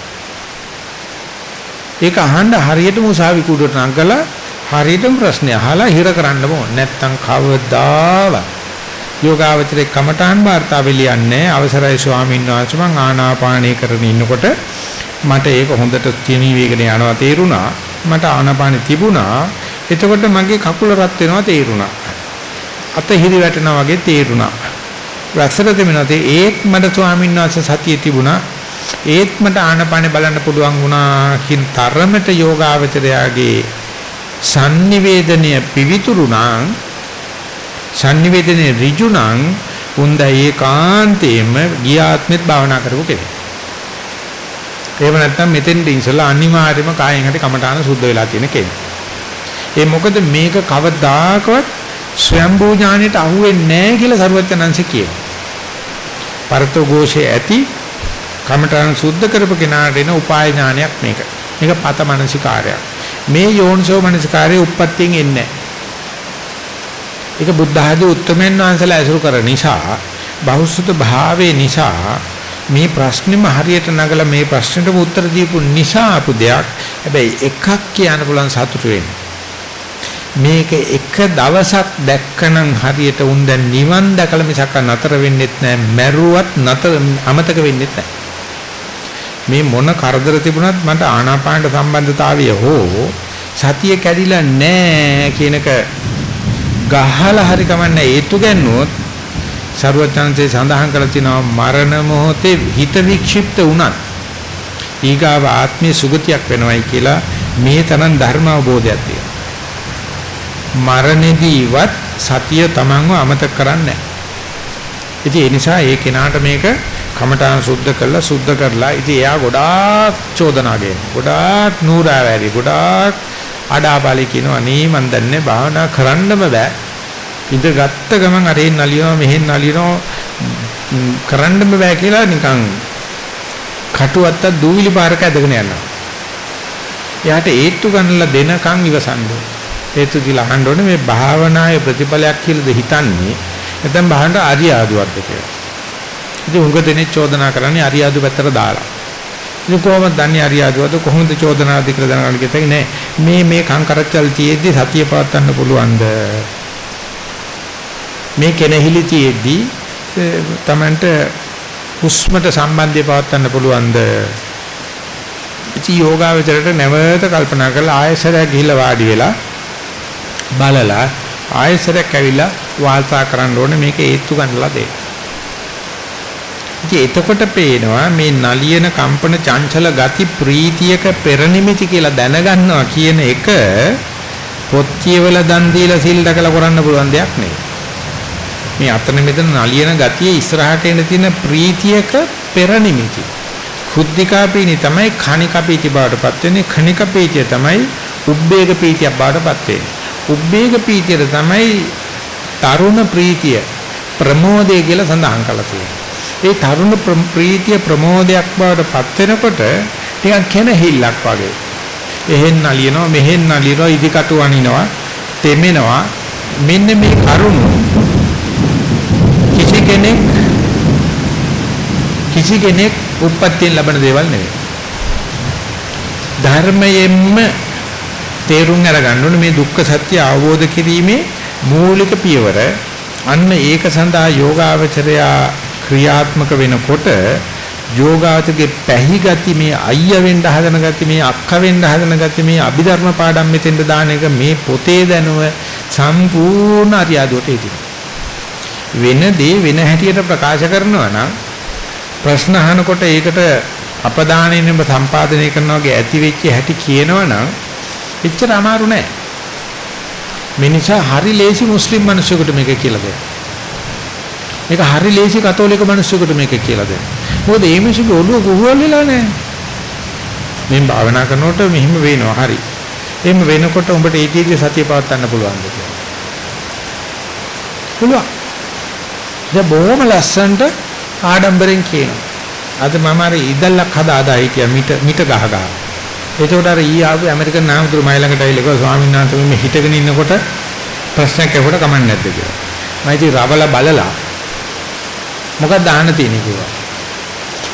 ඒක අහන්න හරියටම උසාවි කුඩට නංගලා හරියටම ප්‍රශ්නේ අහලා හිර කරන්න ඕන. නැත්තම් කවදාවත්. යෝගාවචරේ කමඨාන් වාර්තාවේ ලියන්නේ අවසරයි ස්වාමීන් වහන්සේ මං ආනාපානය කරගෙන ඉන්නකොට මට ඒක හොඳට තියමි වේගන යනවා තේරුණා. මට ආනාපානෙ තිබුණා. එතකොට මගේ කකුල රත් වෙනවා තේරුණා. අත හිරි වැටෙනවා වගේ තේරුණා. වැස්සට දෙමිනතේ ඒත් මට ස්වාමීන් වහන්සේ සතිය තිබුණා. ඒත් මට ආනාපානෙ බලන්න පුළුවන් වුණා කින් තරමට යෝගාවචරයාගේ sannivedanaye පිවිතුරුණා sannivedanaye ඍජු නම් උන්ද ඒකාන්තයෙන්ම ගියාත්මෙත් භාවනා කරපු කෙනෙක්. එහෙම නැත්නම් මෙතෙන්ද ඉඳලා අනිවාර්යයෙන්ම කායෙන් හරි කමඨාන සුද්ධ වෙලා තියෙන කෙනෙක්. ඒ මොකද මේක කවදාකවත් ස්වයම්බෝ ඥානෙට අහු වෙන්නේ නැහැ කියලා සරුවචනංශ කියනවා. පරතෝ ഘോഷේ ඇති කමඨාන සුද්ධ කරපු කෙනාට එන උපාය ඥානයක් මේක. මේක පත මනසිකාරයක්. මේ යෝනිසෝ මනසිකාරයේ උප්පත්තියෙන් එන්නේ නැහැ. ඒක බුද්ධ ආදී උත්තරමෙන් වහන්සලා ඇසුරු කර නිසා බහුසුත භාවයේ නිසා මේ ප්‍රශ්නෙම හරියට නගලා මේ ප්‍රශ්නෙට උත්තර දීපු නිසා අපු දෙයක් හැබැයි එකක් කියන්න පුළුවන් සතුටු වෙන්න මේක එක දවසක් දැක්කනම් හරියට උන් දැන් නිවන් දැකලා මිසක් නතර වෙන්නෙත් නැහැ මැරුවත් නතර අමතක වෙන්නෙත් නැහැ මේ මොන කරදර තිබුණත් මට ආනාපානට සම්බන්ධතාවය හෝ සතිය කැඩිලා නැහැ කියනක ගහලා හරි කමන්නේ ඒතු ගන්නොත් ਸਰවඥාන්සේ සඳහන් කරලා තිනවා මරණ මොහොතේ හිත වික්ෂිප්ත වුණත් ඊගාව ආත්මීය සුගතියක් වෙනවයි කියලා මේ තරම් ධර්ම අවබෝධයක් තියෙනවා. මරණෙදීවත් සතිය තමන්ව අමතක කරන්නේ නැහැ. ඉතින් ඒ නිසා ඒ කෙනාට මේක කමඨාන සුද්ධ කරලා සුද්ධ කරලා ඉතින් එයා ගොඩාක් චෝදනා ගේන. ගොඩාක් නూరుාවැරි ගොඩාක් අඩාපාලි කියනවා නේ මන් දන්නේ භාවනා කරන්නම බෑ. ඉඳ ගත්ත ගමන් අරෙන් නලියනවා මෙහෙන් නලියනවා කරන්නම බෑ කියලා නිකන් කටුවත්ත දූවිලි පාරක ඇදගෙන යනවා. එයාට ඒත්තු ගන්නලා දෙනකන් ඉවසන්න ඒත්තු දිලා අහන්න ඕනේ මේ භාවනායේ ප්‍රතිඵලයක් කියලාද හිතන්නේ නැත්නම් භාවනට අරියාදුවක්ද කියලා. ඉතින් උඟ දෙනේ චෝදනා කරන්නේ අරියාදු පැත්තට දාලා. ඉතින් කොහොමද දන්නේ අරියාදුවද කොහොමද චෝදනා අධිකර දැනගන්න කිව්වද නෑ මේ මේ කංකරච්චල් තියේදී සතිය පවත්වන්න පුළුවන්ද? මේ කෙනහිලි තියේදී තමන්ට හුස්මට සම්බන්ධය පවත්වන්න පුළුවන්ද? ඉති යෝගාවචරයට නැවත කල්පනා කරලා ආයසරයක් ගිහිල්ලා වාඩි වෙලා බලලා ආයසරයක් ඇවිල්ලා වාල්තා කරන්න ඕනේ මේක ඒත්තු ගන්නලා දෙන්න. ඉතින් එතකොට පේනවා මේ නලියන කම්පන චංචල ගති ප්‍රීතියක පෙරනිමිති කියලා දැනගන්නවා කියන එක පොත් කියවලා දන් දීලා සිල් දකලා කරන්න පුළුවන් දෙයක් නෙවෙයි. මේ අතන මෙතන නලියන ගතිය ඉස්සරහට එන තියෙන ප්‍රීතියක පෙරනිමිති. කුද්ධිකාපීනි තමයි khනිකපීති බවටපත් වෙන්නේ khනිකපීතිය තමයි උබ්බේග පීතියක් බවටපත් වෙන්නේ. උබ්බේග පීතියට තමයි තරුණ ප්‍රීතිය ප්‍රමෝදය කියලා සඳහන් කරලා තියෙනවා. ඒ තරුණ ප්‍රීතිය ප්‍රමෝදයක් බවට පත් වෙනකොට ටිකක් කෙනහිල්ලක් වගේ. එහෙන් නලියනවා මෙහෙන් නලියනවා ඉදිකටු වනිනවා තෙමෙනවා මෙන්න මේ කරුණු කිසි කෙනෙක් කිසි කෙනෙක් උප්පත්තියෙන් ලබන දේවල් නෙවෙයි. ධර්මයෙන්ම තේරුම් අරගන්න ඕනේ මේ දුක්ඛ සත්‍ය අවබෝධ කිරීමේ මූලික පියවර අන්න ඒක සඳහා යෝගාවචරයා ක්‍රියාත්මක වෙනකොට යෝගාවචරගේ පැහි ගති මේ අයිය වෙන්න හදන ගති මේ අක්ක වෙන්න හදන ගති මේ අභිධර්ම පාඩම් මෙතෙන්ද දාන එක මේ පොතේ දැනුව සම්පූර්ණ අරියාදුවට ඉදිරි වෙන දේ වෙන හැටියට ප්‍රකාශ කරනවා නම් ප්‍රශ්න අහනකොට ඒකට අපදානෙන්නම සම්පාදනය කරනවා වගේ ඇති වෙච්ච හැටි කියනවා නම් එච්චර අමාරු නෑ මේ නිසා හරි ලේසි මුස්ලිම් මිනිසෙකුට මේක කියලා දෙන්න. මේක හරි ලේසි කතෝලික මිනිසෙකුට මේක කියලා දෙන්න. මොකද මේ මිනිසුගේ ඔළුව කුහුවල් වෙලා නැහැ. මෙන් භාවනා කරනකොට මෙහිම වෙනවා හරි. එහෙම වෙනකොට උඹට ඒකීදී සතිය පවත්වන්න පුළුවන්ද කියලා. පුළුවන්. දැන් බොහොම ලස්සනට ආඩම්බරෙන් කියනවා. අද මම අර ඉදල්ලක් හදා හදා හිටියා මිට මිට ගහ ගහ. එතකොට අර ඊ ආපු ඇමරිකන් නාමතුරු මයි ළඟට ඇවිල්ලා කිව්වා ස්වාමීන් වහන්සේ මේ හිටගෙන ඉන්නකොට ප්‍රශ්නයක් ඇහුවට කමක් නැද්ද කියලා. මම ඉතින් රවල බලලා මොකක්ද අහන්න තියෙන්නේ කිව්වා.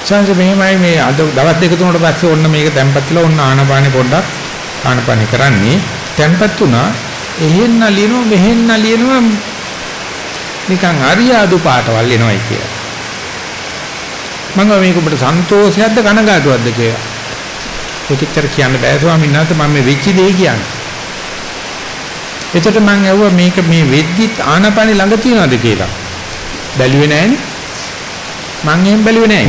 සංස මෙහෙමයි මේ අද දවස් දෙක තුනකට පස්සේ ඔන්න මේක තැම්පත් වෙලා ඔන්න ආනපානේ පොඩ්ඩක් ආනපානේ කරන්නේ තැම්පත් වුණා එහෙන් නලියනවා මෙහෙන් නලියනවා නිකන් අරියාදු පාටවල් එනවයි කියලා. මම මේක ඔබට සන්තෝෂයක්ද කනගාටුවක්ද කියලා. ඒකෙච්චර කියන්න බෑ ස්වාමීන් වහන්සේ මම මේ වෙච්ච දේ කියන්නේ. එතකොට මම ඇහුවා මේක මේ වෙද්දිත් ආනපනි ළඟ තියනවද කියලා. බැලුවේ නෑනේ. මං එහෙම බැලුවේ නෑ.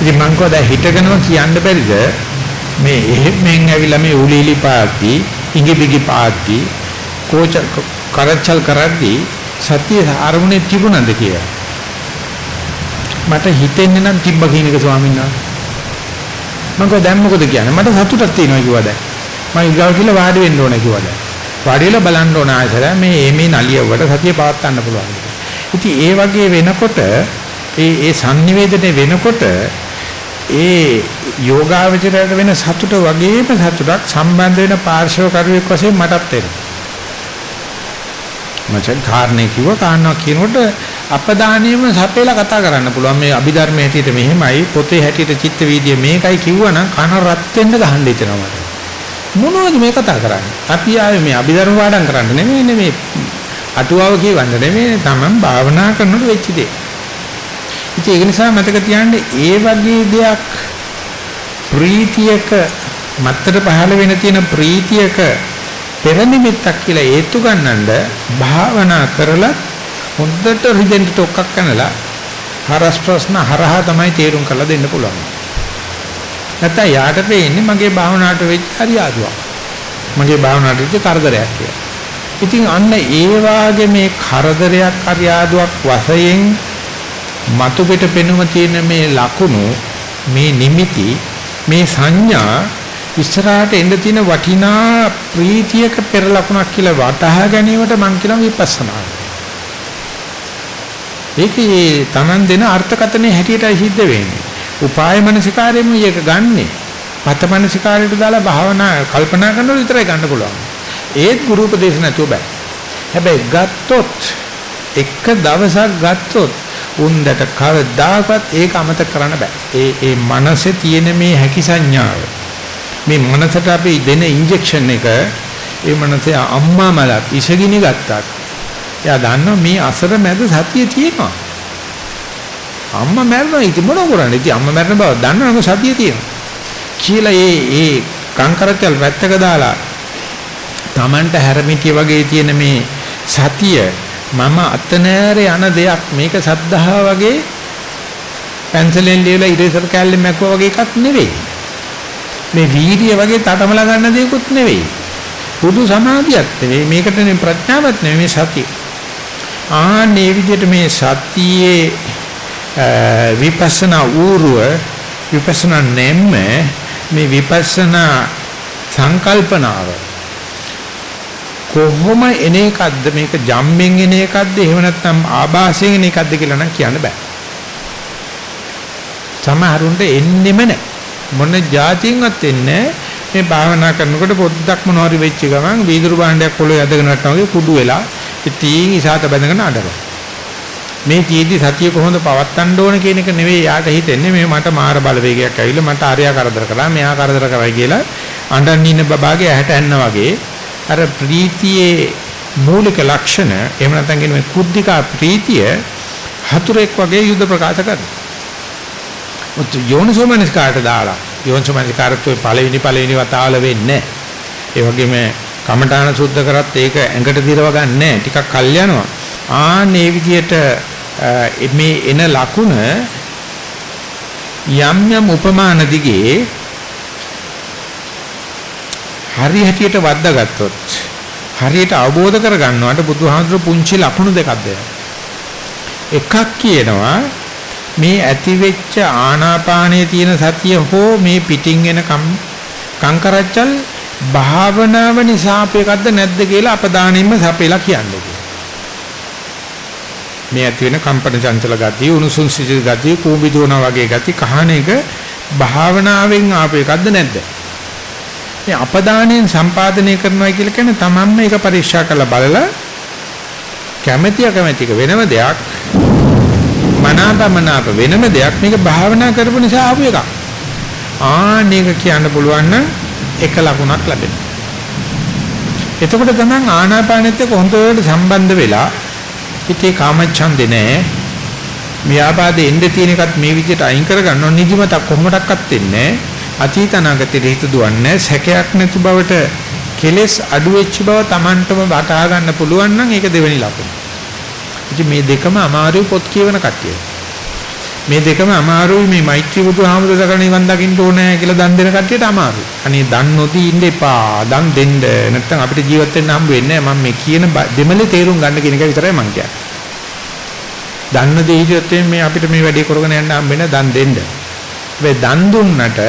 ඉතින් මං කවදා හිටගෙනම කියන්න බැරිද? මේ එහෙමෙන් ඇවිල්ලා මේ උලීලි පාද්දි ඉඟිබිගි පාද්දි කෝච කරච්චල් කරද්දී සතිය අරමුණේ තිබුණාද කියලා? මට හිතෙන්නේ නම් තිබ්බ කියන එක ස්වාමීන් වහන්සේ. මම කිව්වා දැන් මොකද කියන්නේ? මට සතුටක් තියෙනවා කිව්වා දැන්. මම ඊගාව කියලා වාඩි වෙන්න ඕනේ කිව්වා දැන්. වාඩි වෙලා බලන්න ඕන ආයතන මේ මේ නලියවට සතිය පවත් ගන්න පුළුවන් ඉතින් ඒ වගේ වෙනකොට ඒ ඒ sannivedane වෙනකොට ඒ යෝගාවචරයට වෙන සතුට වගේම සතුටක් සම්බන්ධ වෙන පාර්ශව කරුවෙක් වශයෙන් මටත් එනවා. මචං කාරණේ කිව්ව කාරණා කියනකොට අපදානියම සපේලා කතා කරන්න පුළුවන්. මේ අභිධර්ම හැටියට මෙහෙමයි පොතේ හැටියට චිත්ත වීදිය මේකයි කිව්වනම් කන රත් වෙන්න ගහන්න හිතෙනවා මට. මොනවද මේ කතා කරන්නේ? අපි ආවේ මේ අභිධර්ම පාඩම් කරන්න නෙමෙයි නෙමෙයි අටුවාව කියවන්න නෙමෙයි තමන් භාවනා කරනකොට වෙච්ච දේ. ඉතින් ඒක නිසා මතක තියාගන්න ඒ වගේ දෙයක් ප්‍රීතියක මත්තර පහළ වෙන තියෙන ප්‍රීතියක පෙර නිමිත්තක් කියලා හේතු ගන්නඳ භාවනා කරලා හොඳට රිදෙන්ට ටොක්ක්ක් කනලා හරස් ප්‍රශ්න හරහා තමයි තේරුම් කරලා දෙන්න පුළුවන්. නැත්නම් යාට පේන්නේ මගේ භාවනාවට වෙච්ච හරියාදුවක්. මගේ භාවනාවට වෙච්ච කරදරයක් කියලා. ඉතින් අන්න ඒ වාගේ මේ කරදරයක් හරියාදුවක් වශයෙන් මතු පිට පෙනුම තියෙන මේ ලකුණු මේ නිමිති මේ සංඥා ඉස්සරහට එන්න තියෙන වටිනා ප්‍රීතියක පෙර ලකුණක් කියලා වටහා ගැනීමට මම කියන විපස්සනා. ඒකේ Taman දෙන අර්ථකතනේ හැටියටයි සිද්ධ වෙන්නේ. උපාය මනසිකාරයෙන් මේක ගන්නෙ. පත මනසිකාරයට දාලා භාවනා කල්පනා කරනකොට විතරයි ගන්න පුළුවන්. ඒත් ගුරු උපදේශ නැතුව බෑ. හැබැයි ගත්තොත් එක දවසක් ගත්තොත් උන්දට කවදාකවත් ඒක අමතක කරන්න බෑ. ඒ ඒ මනසේ තියෙන මේ හැකි සංඥාව මේ මනසට අපි දෙන ඉන්ජෙක්ෂන් එක ඒ මනසේ අම්මා මලත් ඉසගිනි ගත්තත් එයා දන්නවා මේ අසර මැද සතිය තියෙනවා. අම්මා මැරෙනවා ඉතින් මොන කරන්නේ? ඉතින් අම්මා මැරෙන බව දන්නවම සතිය තියෙනවා. කියලා ඒ ඒ කංකරකල් වැත්තක දාලා Tamanට හැරමිටිය වගේ තියෙන මේ සතිය මම අතනෑර යන දෙයක් මේක සද්ධා වගේ පැන්සලෙන් ලියලා ඉරේසර් කැල්ලෙන් මැක්කුවා වගේ එකක් නෙවෙයි. මේ වීර්ය වගේ තටමලා ගන්න දෙයක්වත් නෙවෙයි. පුදු සමාධියක් නෙවෙයි මේකට නේ ප්‍රඥාවක් නෙවෙයි මේ සතිය. ආන්නේ විදිහට මේ සතියේ විපස්සනා ඌරුව විපස්සනා නෙම්ම මේ විපස්සනා සංකල්පනාව කොහොම එන එකක්ද මේක ජම්මෙන් එන එකක්ද එහෙම නැත්නම් ආభాසයෙන් එන එකක්ද කියලා නම් කියන්න බෑ. සමහරුන්ට එන්නෙම නැහැ. මොන જાතියෙන්වත් එන්නේ මේ භාවනා කරනකොට පොඩ්ඩක් මොනවාරි වෙච්ච ගමන් වීදුරු භාණ්ඩයක් පොළොවේ ඇදගෙන වටනවා වගේ කුඩු වෙලා ඉතින් ඉසాత බැඳගෙන අඬනවා. මේ ජීවිතය සතිය කොහොමද පවත්වන්න ඕන කියන එක නෙවෙයි යාට හිතෙන්නේ මේ මට මාර බලවේගයක් ඇවිල්ලා මට ආර්යා කරදර කළා මෙයා කරදර කරයි කියලා අඬන් ඉන්න බබාගේ ඇහැට ඇන්න වගේ අර ප්‍රීතියේ මූලික ලක්ෂණ එහෙම නැත්නම් කියන මේ කුද්ධිකා ප්‍රීතිය හතුරෙක් වගේ යුද ප්‍රකාශ කරනවා. මුත් යෝනිසෝමනස්කාරට දාලා යෝනිසෝමනස්කාරත්වයේ පළවෙනි පළවෙනි වතාවල වෙන්නේ ඒ වගේම කමඨාන සුද්ධ කරත් ඒක ඇඟට දිරව ගන්නෑ ටිකක් කල් යනවා. ආන්නේ විදියට මේ එන ලකුණ යම් යම් උපමාන දිගේ හරි හැටියට වද්දාගත්තොත් හරියට අවබෝධ කරගන්නවට බුදුහාමුදුරු පුංචි ලකුණු දෙකක් දෙනවා. එකක් කියනවා මේ ඇති වෙච්ච ආනාපානයේ තියෙන සතිය හෝ මේ පිටින් එන කංකරච්චල් භාවනාව නිසා අපේකද්ද නැද්ද කියලා අපදානෙන්න සපෙලා කියන්නේ. මේ ඇති වෙන කම්පන චංචල ගතිය, උණුසුම් සිසිල් ගතිය, කූඹි දුවන වගේ ගති කහන එක භාවනාවෙන් ආපේකද්ද නැද්ද? මේ අපදානෙන් සම්පාදනය කරනවා කියලා කියන්නේ තමන්ම මේක පරීක්ෂා කරලා බලලා කැමැති අකමැතික වෙනම දෙයක් මනාපමනාප වෙනම දෙයක් මේක භාවනා කරපු නිසා ආපු එකක් ආන්නේක කියන්න පුළුවන් නම් එක ලකුණක් ලැබෙනවා එතකොට තමයි ආනාපානෙත් එක්ක හොඳට සම්බන්ධ වෙලා ඉතේ කාමච්ඡන්දේ නැහැ ව්‍යාපාදේ එන්න තියෙන එකත් මේ විදිහට අයින් කරගන්නව නිදිමතක් කොහොමඩක්වත් වෙන්නේ නැහැ අතීත අනාගතේ හිත දුවන්නේ සැකයක් නැති බවට කෙලෙස් අඩු වෙච්ච බව Tamanටම වටහා ගන්න පුළුවන් නම් ඒක දෙවෙනි ලකුණ. ඉතින් මේ දෙකම අමාරු පොත් කියවන කට්ටිය. මේ දෙකම අමාරුයි මේ මෛත්‍රී බුදුහාමුදුරුවෝ කරන නිවන් දකින්න ඕනේ කියලා දන් දෙන කට්ටියට අමාරුයි. අනේ දන් නොදී ඉන්න එපා. දන් දෙන්න. නැත්නම් අපිට ජීවත් වෙන්න හම්බ වෙන්නේ නැහැ. මම මේ කියන දෙමලේ තේරුම් ගන්න කියන එක විතරයි මම කියන්නේ. දන්න දේ හිටියොත් මේ අපිට මේ වැඩේ කරගෙන යන්න හම්බ වෙන දන් දෙන්න. මේ දන් දුන්නට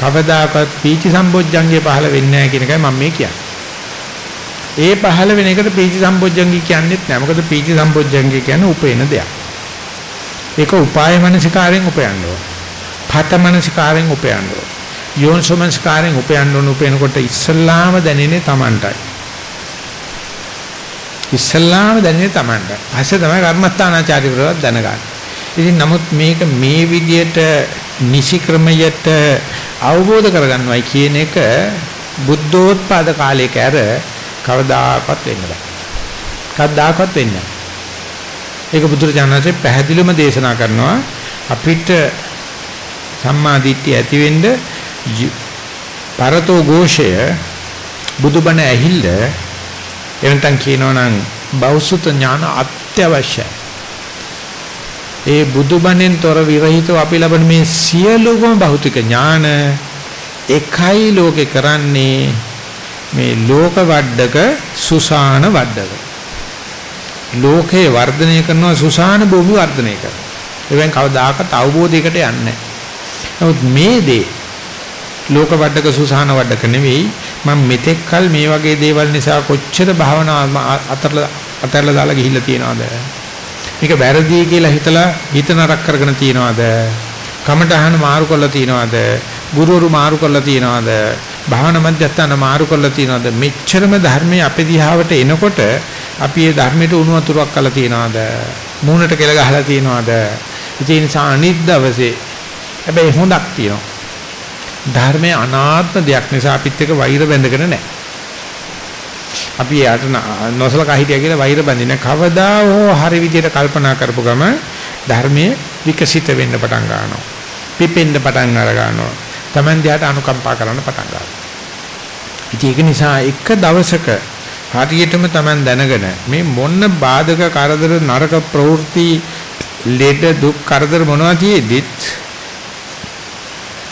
කවදාකවත් පීචි සම්බොජ්ජංගේ පහළ වෙන්නේ නැහැ කියන එකයි මම මේ කියන්නේ. ඒ පහළ වෙන එකට පීචි සම්බොජ්ජංගේ කියන්නේත් නැහැ. මොකද පීචි සම්බොජ්ජංගේ කියන්නේ උපේන දෙයක්. ඒක උපාය මනසිකාරයෙන් උපයන්න ඕන. පත මනසිකාරයෙන් උපයන්න ඕන. යෝනිසෝමනසිකාරයෙන් උපයන්න ඕන උපයනකොට ඉස්සල්ලාම දැනෙන්නේ Tamanටයි. ඉස්සල්ලාම දැනෙන්නේ Tamanටයි. පස්සේ තමයි කර්මස්ථානාචාර්යවරවත් දැනගන්නේ. ඉතින් නමුත් මේක මේ විදියට නිසි ක්‍රමයට අවබෝධ කරගන්නවයි කියන එක බුද්ධෝත්පාද කාලයක ඇර කවදාකවත් වෙන්න බෑ. කවදාකවත් වෙන්නේ නැහැ. ඒක බුදුරජාණන්සේ පැහැදිලිවම දේශනා කරනවා අපිට සම්මා දිට්ඨිය ඇති වෙන්න පරතෝ ഘോഷය බුදුබණ ඇහිල්ල එවන්තන් කියනවනම් බෞසුත ඥාන අත්‍යවශ්‍යයි. ඒ බුදුබණෙන් තොර විරහිතව අපි ලබන මේ සියලුම භෞතික ඥාන එකයි ලෝකේ කරන්නේ මේ ලෝක වඩක සුසාන වඩක. ලෝකේ වර්ධනය කරනවා සුසාන භූමි වර්ධනය කරනවා. එවෙන් කවදාකවත් අවබෝධයකට යන්නේ නැහැ. නමුත් මේ දේ ලෝක වඩක සුසාන වඩක නෙවෙයි. මම මෙතෙක් කල මේ වගේ දේවල් නිසා කොච්චර භාවනා අතරලා අතරලා දාලා ගිහිල්ලා තියනවද? මේක වැරදි කියලා හිතලා හිත නරක කරගෙන තියනවද? කමටහන මාරු කරලා තියනවද? ගුරුවරු මාරු කරලා තියනවද? භාවනා මධ්‍යස්ථාන මාරු කරලා තියනවද මෙච්චරම ධර්මයේ අපේ දිහාවට එනකොට අපි ඒ ධර්මයට උණු වතුරක් කරලා තියනවද මූණට කෙල ගහලා තියනවද ඒ නිසා අනිත් දවසේ හැබැයි හොඳක් තියෙනවා ධර්මයේ අනාත්ම දෙයක් නිසා අපිත් එක්ක වෛර බැඳගෙන නැහැ. අපි යට නොසලකා හිටියා කියලා වෛර බැඳින කවදා හෝ හරි විදියට කල්පනා කරපු ගම ධර්මයේ විකසිත වෙන්න පටන් ගන්නවා. පිපෙන්න පටන් අර ගන්නවා. Taman දිහාට අනුකම්පා කරන්න පටන් ගන්නවා. ඉතින් ඒක නිසා එක දවසක හරියටම Taman දැනගෙන මේ මොන බාධක කරදර නරක ප්‍රවෘත්ති ලෙඩ දුක් කරදර මොනවා තියේදිත්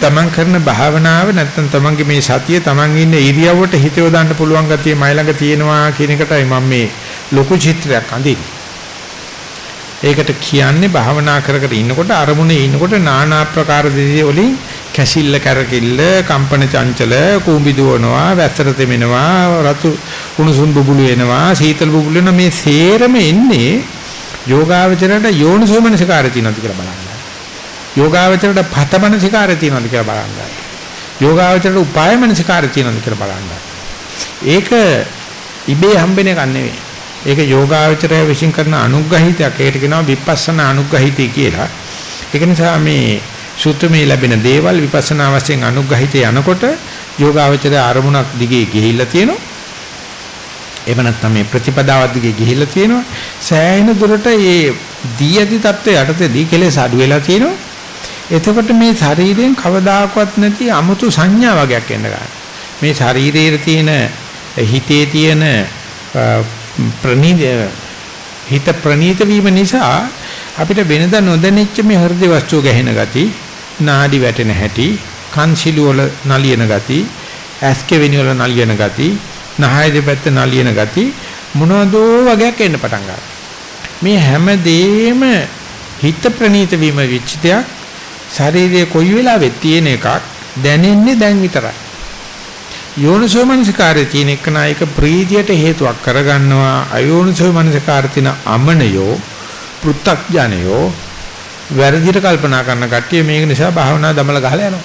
තමන් කරන භාවනාව නැත්නම් තමන්ගේ මේ සතිය තමන් ඉන්න ඉරියව්වට හිත යොදන්න පුළුවන් ගතිය මයි ළඟ තියෙනවා කියන එකටයි මම මේ ලොකු චිත්‍රයක් අඳින්නේ. ඒකට කියන්නේ භාවනා කර කර ඉන්නකොට අරමුණේ ඉන්නකොට নানা ආකාර දෙවිය වලින් කැසිල්ල කරකිල්ල කම්පන චංචල කූඹි දුවනවා වැස්සට තෙමෙනවා රතු උණුසුම් බුබුලු එනවා සීතල බුබුලු වෙනවා මේ සේරම එන්නේ යෝගාවචරයට යෝනිසෝමනසිකාරය තියෙනවද කියලා බලන්න. යෝගාවචරයට පතමනසිකාරය තියෙනවද කියලා බලන්න. යෝගාවචරයට උපායමනසිකාරය තියෙනවද කියලා බලන්න. ඒක ඉබේ හම්බෙන එකක් නෙවෙයි. ඒක යෝගාවචරය විශ්ින් කරන අනුග්‍රහිතයක්. ඒකට කියනවා විපස්සනා අනුග්‍රහිතය කියලා. ඒක නිසා මේ සුත්තමේ ලැබෙන දේවල් විපස්සනා වශයෙන් අනුග්‍රහිත යනකොට යෝගාවචරය අරමුණක් දිගේ ගිහිල්ලා තියෙනවා. එහෙම නැත්නම් මේ ප්‍රතිපදාවක් දිගේ ගිහිල්ලා තියෙනවා. සෑහෙන දුරට මේ දී ඇති தත්ත්වයට යටතේදී කෙලෙස් අඩු වෙලා තියෙනවා. එතකොට මේ ශරීරයෙන් කවදාකවත් නැති 아무තු සංඥා වගේක් එන්න ගන්නවා. මේ ශරීරයේ තියෙන හිතේ තියෙන ප්‍රනීත හිත ප්‍රනීත වීම නිසා අපිට වෙනද නොදැනෙච්ච මේ හෘද වස්තු ගැහෙන ගති නාඩි වැටෙන හැටි, කන් සිළු වල නලියන ගති, ඇස්කෙවෙනි වල නලියන ගති, නහය දෙපැත්ත නලියන ගති මොනවදෝ වගේක් එන්න පටන් ගන්නවා. මේ හැම දෙෙම හිත ප්‍රනීත වීම වෙච්ච දෙයක් ශරීරයේ කොයි වෙලාවෙත් තියෙන එකක් දැනෙන්නේ දැන් විතරයි. යෝනිසෝ මනසිකාරයේ තියෙන එක නායක ප්‍රීතියට හේතුවක් කරගන්නවා අයෝනිසෝ මනසිකාර තින අමනයෝ පෘත්තඥයෝ වැරදිට කල්පනා කරන කට්ටිය මේක නිසා භාවනා දමල ගහලා යනවා.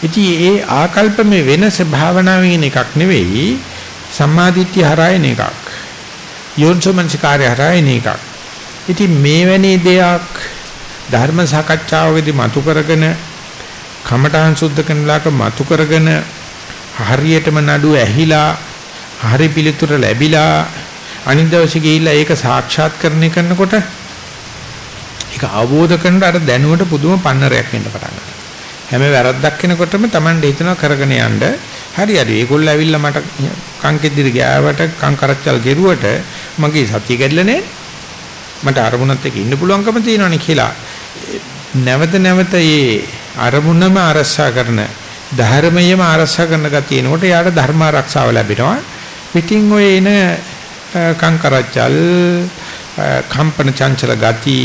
ඉතින් ඒ ආකල්පමේ වෙනස භාවනාවෙන් එකක් නෙවෙයි සම්මාදිට්ඨිය හරයන එකක්. යෝනිසෝ මනසිකාරය හරයන එකක්. ඉතින් මේ වැනි දෙයක් ධර්ම සාකච්ඡාවකදී මතු කරගෙන කමඨාන් සුද්ධ කරනලාක මතු කරගෙන හරියටම නඩු ඇහිලා හරි පිළිතුර ලැබිලා අනිත් දවසේ ගිහිල්ලා ඒක සාක්ෂාත් කරණය කරනකොට ඒක අවබෝධ කරනට අර දැනුවට පුදුම පන්නරයක් එන්න පටන් ගන්නවා. හැම වැරද්දක් වෙනකොටම Taman හිතනවා කරගෙන යන්න හරි හරි ඒගොල්ලෝ ඇවිල්ලා මට කංකෙද්දිරි ගෑවට කං කරච්චල් ගෙරුවට මගේ සතිය කැඩලා නැහැ. මට අරමුණත් එක්ක ඉන්න පුළුවන්කම තියෙනවනේ කියලා නැවත නැවත මේ අරමුණම ආරක්ෂා කරන ධර්මයේම ආරක්ෂා කරන ගතියනකොට යාට ධර්ම ආරක්ෂාව ලැබෙනවා පිටින් ඔය එන කංකරචල් කම්පන චංචල ගති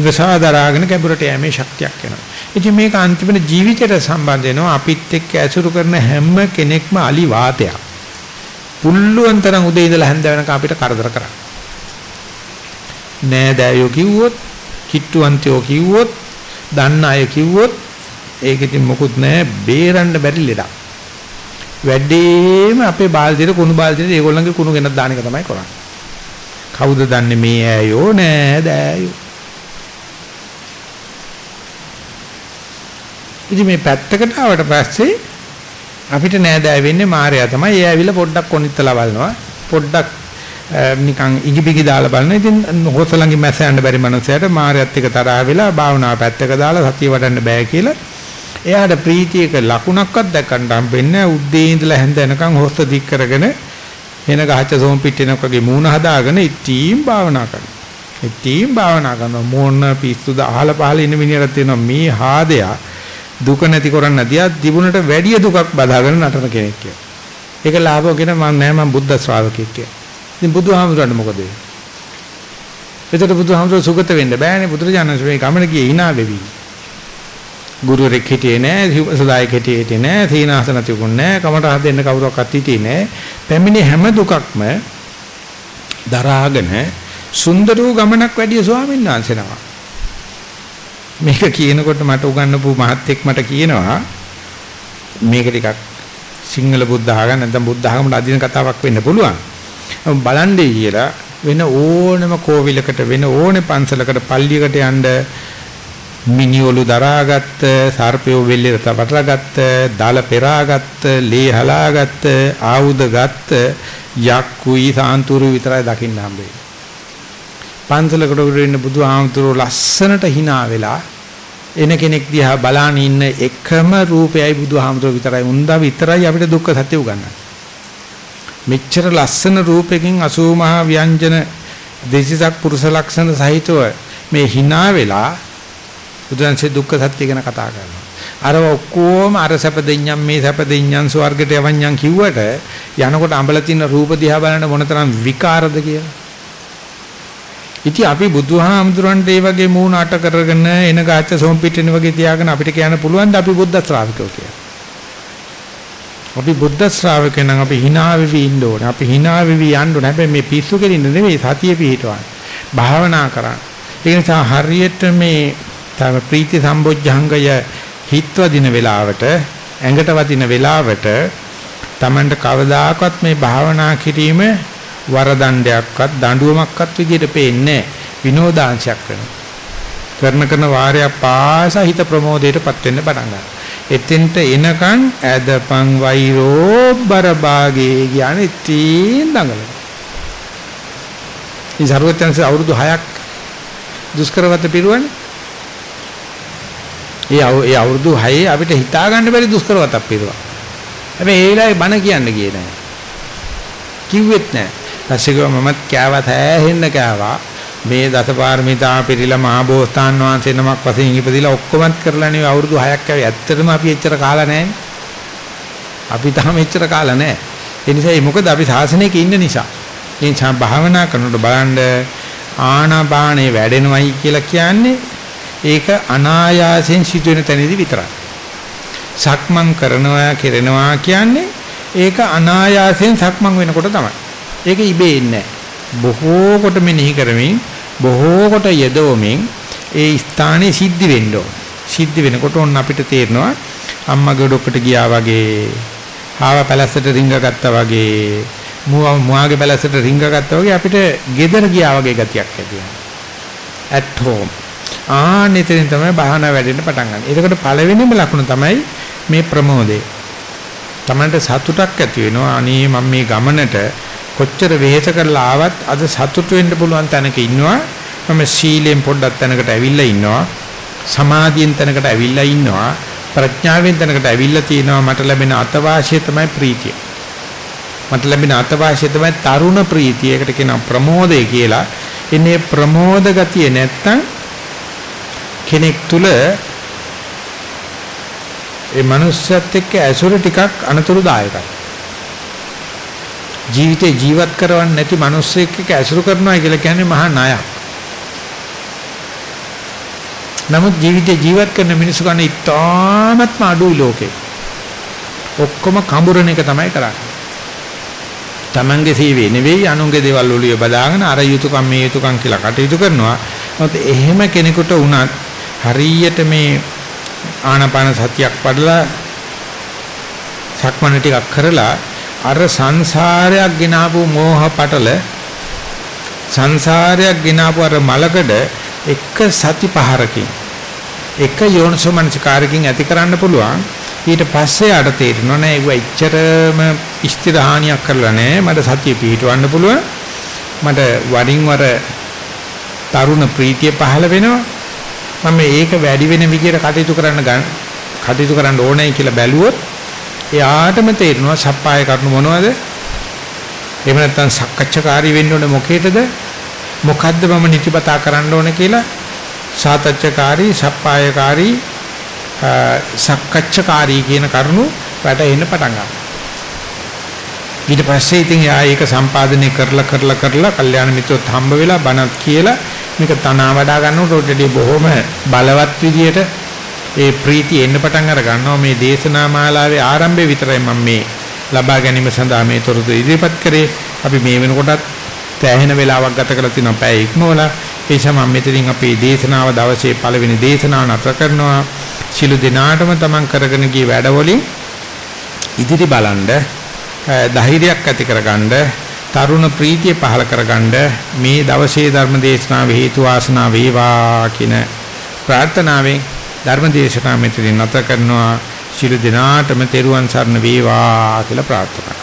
ඉවසා දරාගෙන කැබුරට යෑමේ ශක්තියක් එනවා. ඉතින් මේක අන්තිමට ජීවිතයට සම්බන්ධ වෙනවා අපිත් එක්ක ඇසුරු කරන හැම කෙනෙක්ම අලි වාතයක්. පුල්ලුවන් තරම් උදේ ඉඳලා හැන්ද වෙනකම් අපිට කරදර කරා. නෑ දෑයෝ කිව්වොත් කිට්ටුවන්තයෝ කිව්වොත් දන්න අය කිව්වොත් ඒක ඉතින් මොකුත් නැහැ බේරන්න බැරි ලෙඩක්. වැඩිම අපේ බාල්දියට කුණු බාල්දියට ඒගොල්ලන්ගේ කුණු ගෙනත් දාන එක තමයි කරන්නේ. කවුද දන්නේ මේ ඇයෝ නෑ දෑයෝ. ඉතින් මේ පැත්තකට ආවට පස්සේ අපිට නෑදෑ වෙන්නේ මායя තමයි. ඒ ඇවිල්ලා පොඩ්ඩක් කොනිත්තලා බලනවා. පොඩ්ඩක් නිකන් ඉගිබිගි දාලා බලන. ඉතින් හොසලංගි මැස යන්න බැරි මනුස්සයට මායත් එක තරහ වෙලා භාවනාව පැත්තක දාලා සතිය වඩන්න බෑ කියලා එයාට ප්‍රීතියක ලකුණක්වත් දැක්කන්න හම්බෙන්නේ උද්දී ඉඳලා හැන්ද එනකන් හොස්ත දික් කරගෙන එන ගහච්ච සෝම් පිටිනක් වගේ මූණ හදාගෙන ඉතීම් භාවනා කරනවා. ඉතීම් භාවනා කරනවා මොන පිස්සුද අහල පහල ඉන්න මිනිහට තියෙනවා මේ හාදයා දුක නැති කරන්න දියා දිබුණට වැඩි දුකක් බදාගෙන නටන කෙනෙක් කියලා. ඒක ලාභෝගෙන මම නෑ මම බුද්ධ ශ්‍රාවකෙක් කියලා. ඉතින් බුදුහාමුදුරන්ට මොකද වෙන්නේ? එතකොට බුදුහාමුදුර සුගත වෙන්න බෑනේ බුදුරජාණන් මේ ගමන ගියේ hina වෙවි. ගුරුවරෙක් හිටියේ නෑ, සදායක හිටියේ නෑ, සීනාසන තිබුණ නෑ, කමට හදෙන්න කවුරක්වත් හිටියේ නෑ. පැමිණි හැම දුකක්ම දරාගෙන සුන්දර වූ ගමනක් වැඩි ස්වාමීන් වහන්සේ නමක්. මේක කියනකොට මට උගන්වපු මහත්තයෙක් මට කියනවා මේක ටිකක් සිංහල බුද්ධ ආගම නැත්නම් බුද්ධ ආගමට අදින කතාවක් වෙන්න පුළුවන්. බලන්නේ කියලා වෙන ඕනම කෝවිලකට වෙන ඕනේ පන්සලකට පල්ලියකට යන්න මිනිඔලු දරාගත්ත සර්පයෝ වෙල්ලේ වටලාගත්ත දාල පෙරාගත්ත ලේ හලාගත්ත ආයුධ ගත්ත යක්කුයි සාන්තුරු විතරයි දකින්න හම්බෙන්නේ. පන්සලකට ඉන්න බුදුහාමුදුරුවෝ ලස්සනට hina වෙලා එන කෙනෙක් දිහා බලාන ඉන්න එකම රූපයයි බුදුහාමුදුරුවෝ විතරයි. උන්දා විතරයි අපිට දුක්ඛ සත්‍ය උගන්වන්නේ. මෙච්චර ලස්සන රූපකින් 80 මහා ව්‍යංජන දෙසිසක් පුරුෂ ලක්ෂණ සහිතව මේ hina වෙලා බුදුන්සේ දුක්ඛ සත්‍ය ගැන කතා කරනවා. අර ඔක්කොම අර සැප දෙඤ්ඤම් මේ සැප දෙඤ්ඤම් ස්වර්ගයට යවඤ්ඤම් කිව්වට යනකොට අඹල තියෙන රූප දිහා බලන මොනතරම් විකාරද කියලා. ඉතින් අපි බුදුහාමුදුරන්ට ඒ වගේ මූණ අට කරගෙන එන ගාච්ඡ සොම්පිටින වගේ තියාගෙන අපිට කියන්න පුළුවන් ද අපි බුද්ධ ශ්‍රාවකයෝ කියලා. අපි බුද්ධ ශ්‍රාවකයන් නම් අපි hina වෙවි ඉන්න ඕනේ. අපි hina වෙවි යන්න ඕනේ. හැබැයි මේ පිස්සු කෙලින්න නෙවෙයි සතිය පිහිටවන්න. භාවනා කරන්න. ඒ නිසා හරියට මේ තව ප්‍රීති සම්බොජ්ජංගය හිත්ව දින වෙලාවට ඇඟට වදින වෙලාවට Tamanට කවදාකවත් මේ භාවනා කිරීම වරදණ්ඩයක්වත් දඬුවමක්වත් විදියට පේන්නේ විනෝදාංශයක් වෙනවා. කරන කරන වාරයක් පාසා හිත ප්‍රමෝදයටපත් වෙන්න පටන් ගන්නවා. එතෙන්ට එනකන් ඇදපන් වෛරෝ බරභාගේ කියන්නේ තීන් දඟල. ඉතින් සර්වඥන්ස අවුරුදු 6ක් දුෂ්කරවත පිරුවනේ. ඒ ඒ අවුරුදු 6 අපිට හිතා ගන්න බැරි දුෂ්කරවතක් පිරුවා. හැබැයි ඒ වෙලාවේ බණ කියන්න ගියේ නැහැ. කිව්වෙත් නැහැ. පස්සේ ගියා මමත් කෑවත් හැහෙන්න කෑවා. මේ දසපාරමිතා පිළිලා මහබෝසතාන් වහන්සේ නමක් වශයෙන් ඉපදිලා ඔක්කොමත් කරලා නෙවෙයි අවුරුදු 6ක් ඇවි. ඇත්තටම අපි එච්චර කාලා නැහැ. අපි තාම එච්චර කාලා නැහැ. ඒ නිසා මොකද අපි සාසනයක ඉන්න නිසා. ඒ නිසා භාවනා කරනකොට බලන්න ආනාපානේ වැඩෙනවයි කියලා කියන්නේ ඒක අනායාසයෙන් සිදුවෙන තැනදී විතරයි. සක්මන් කරනවා කෙරෙනවා කියන්නේ ඒක අනායාසයෙන් සක්මන් වෙනකොට තමයි. ඒක ඉබේ ඉන්නේ බොහෝ කොට මෙනෙහි කරමින් බොහෝ කොට යදවමින් ඒ ස්ථානයේ සිද්ධ වෙන්න ඕන. සිද්ධ වෙනකොට ඔන්න අපිට තේරෙනවා අම්මා ගොඩකට ගියා වගේ, ආව පැලැස්සට රිංග ගත්තා වගේ, මුවා මුවාගේ පැලැස්සට රිංග ගත්තා වගේ අපිට ගෙදර ගියා වගේ ගතියක් ඇති වෙනවා. at home. ආනෙතෙන් තමයි බහනා වැඩෙන්න පටන් ගන්න. ඒකට පළවෙනිම ලකුණ තමයි මේ ප්‍රමෝදය. Tamanට සතුටක් ඇති වෙනවා. අනේ මම මේ ගමනට කොච්චර වෙහෙස කරලා ආවත් අද සතුටු වෙන්න පුළුවන් තැනක ඉන්නවා. මම සීලෙන් පොඩ්ඩක් තැනකට ඇවිල්ලා ඉන්නවා. සමාධියෙන් තැනකට ඇවිල්ලා ඉන්නවා. ප්‍රඥාවෙන් තැනකට ඇවිල්ලා තියෙනවා. මට ලැබෙන අතවාසිය තමයි ප්‍රීතිය. මට ලැබෙන අතවාසිය තමයි තරුණ ප්‍රීතිය. ඒකට කියනවා ප්‍රමෝදය කියලා. එන්නේ ප්‍රමෝද ගතිය නැත්තම් කෙනෙක් තුල ඒ මනුස්සයත් එක්ක ඇසුර ටිකක් අනතුරුදායකයි. ජීවිතේ ජීවත් කරවන්නේ නැති මිනිස්සෙක් එක්ක ඇසුරු කරනවා කියලා කියන්නේ මහා ණයක්. නමුත් ජීවිතේ ජීවත් කරන මිනිස්සු ගන්න ඉතාමත්ම අඩුයි ලෝකේ. ඔක්කොම කඹරණ එක තමයි කරන්නේ. Tamange සීවේ නෙවෙයි අනුන්ගේ දේවල් ඔලිය බදාගෙන අර යුතුයකම් මේ යුතුයකම් කියලා කටයුතු කරනවා. මොකද එහෙම කෙනෙකුට වුණත් හරියට මේ ආනාපාන සතියක් වඩලා සක්මණ ටිකක් කරලා අර සංසාරයක් ගෙනාවු මෝහ පටල සංසාරයක් ගෙනාවු අර මලකඩ එක සති පහරකින් එක යෝනිසෝමනසිකාරකින් ඇති කරන්න පුළුවන්. ඊට පස්සේ ආට තේරෙනවා නෑ ඒව එච්චරම ස්ථිරහානියක් කරලා නෑ. මට සතිය පිහිටවන්න පුළුවන්. මට වරින් වර තරුණ ප්‍රීතිය පහළ වෙනවා. මම මේක වැඩි වෙන විදිහට කටයුතු කරන්න කටයුතු කරන්න ඕනේ කියලා බැලුවොත් එයාටම තේරෙනවා සප්පාය කරුණු මොනවද? එහෙම නැත්නම් සක්කච්ඡාකාරී වෙන්න ඕනේ මොකේද මොකද්ද මම නිතිපතා කරන්න ඕනේ කියලා? සාතච්ඡාකාරී සප්පායකාරී සක්කච්ඡාකාරී කියන කරුණු වැටෙන්න පටන් ගන්නවා. ඊට පස්සේ ඉතින් යා ඒක සම්පාදනය කරලා කරලා කරලා කල්යාණ මිත්‍රොත් හම්බ වෙලා බණත් කියලා මේක තනවා වඩා ගන්නකොට ඔටදී බොහොම බලවත් විදියට ඒ ප්‍රීතිය එන්න පටන් අර ගන්නවා. මේ දේශනා මාලාවේ ආරම්භය විතරයි මම මේ ලබා ගැනීම සඳහා මේ තොරතුරු ඉදිරිපත් කරේ. අපි මේ වෙනකොටත් තෑහෙන වෙලාවක් ගත කරලා තිනවා පැය ඉක්මවලා. ඒ නිසා මම මෙතනින් අපේ දේශනාව දවසේ පළවෙනි දේශනාව නතර කරනවා. සිළු දිනාටම තමන් කරගෙන ගිය වැඩවලින් ඉදිරි බලන්න ධෛර්යයක් ඇති කරගන්න තරුණ ප්‍රීතිය පහල කරගන්න මේ දවසේ ධර්ම දේශනාව හේතු වාසනා වේවා කියන ප්‍රාර්ථනාවෙන් ධර්ම දේශනාව මෙතනින් නැත කරනවා. ශිළු දිනාටම තෙරුවන් සරණ වේවා කියලා ප්‍රාර්ථනා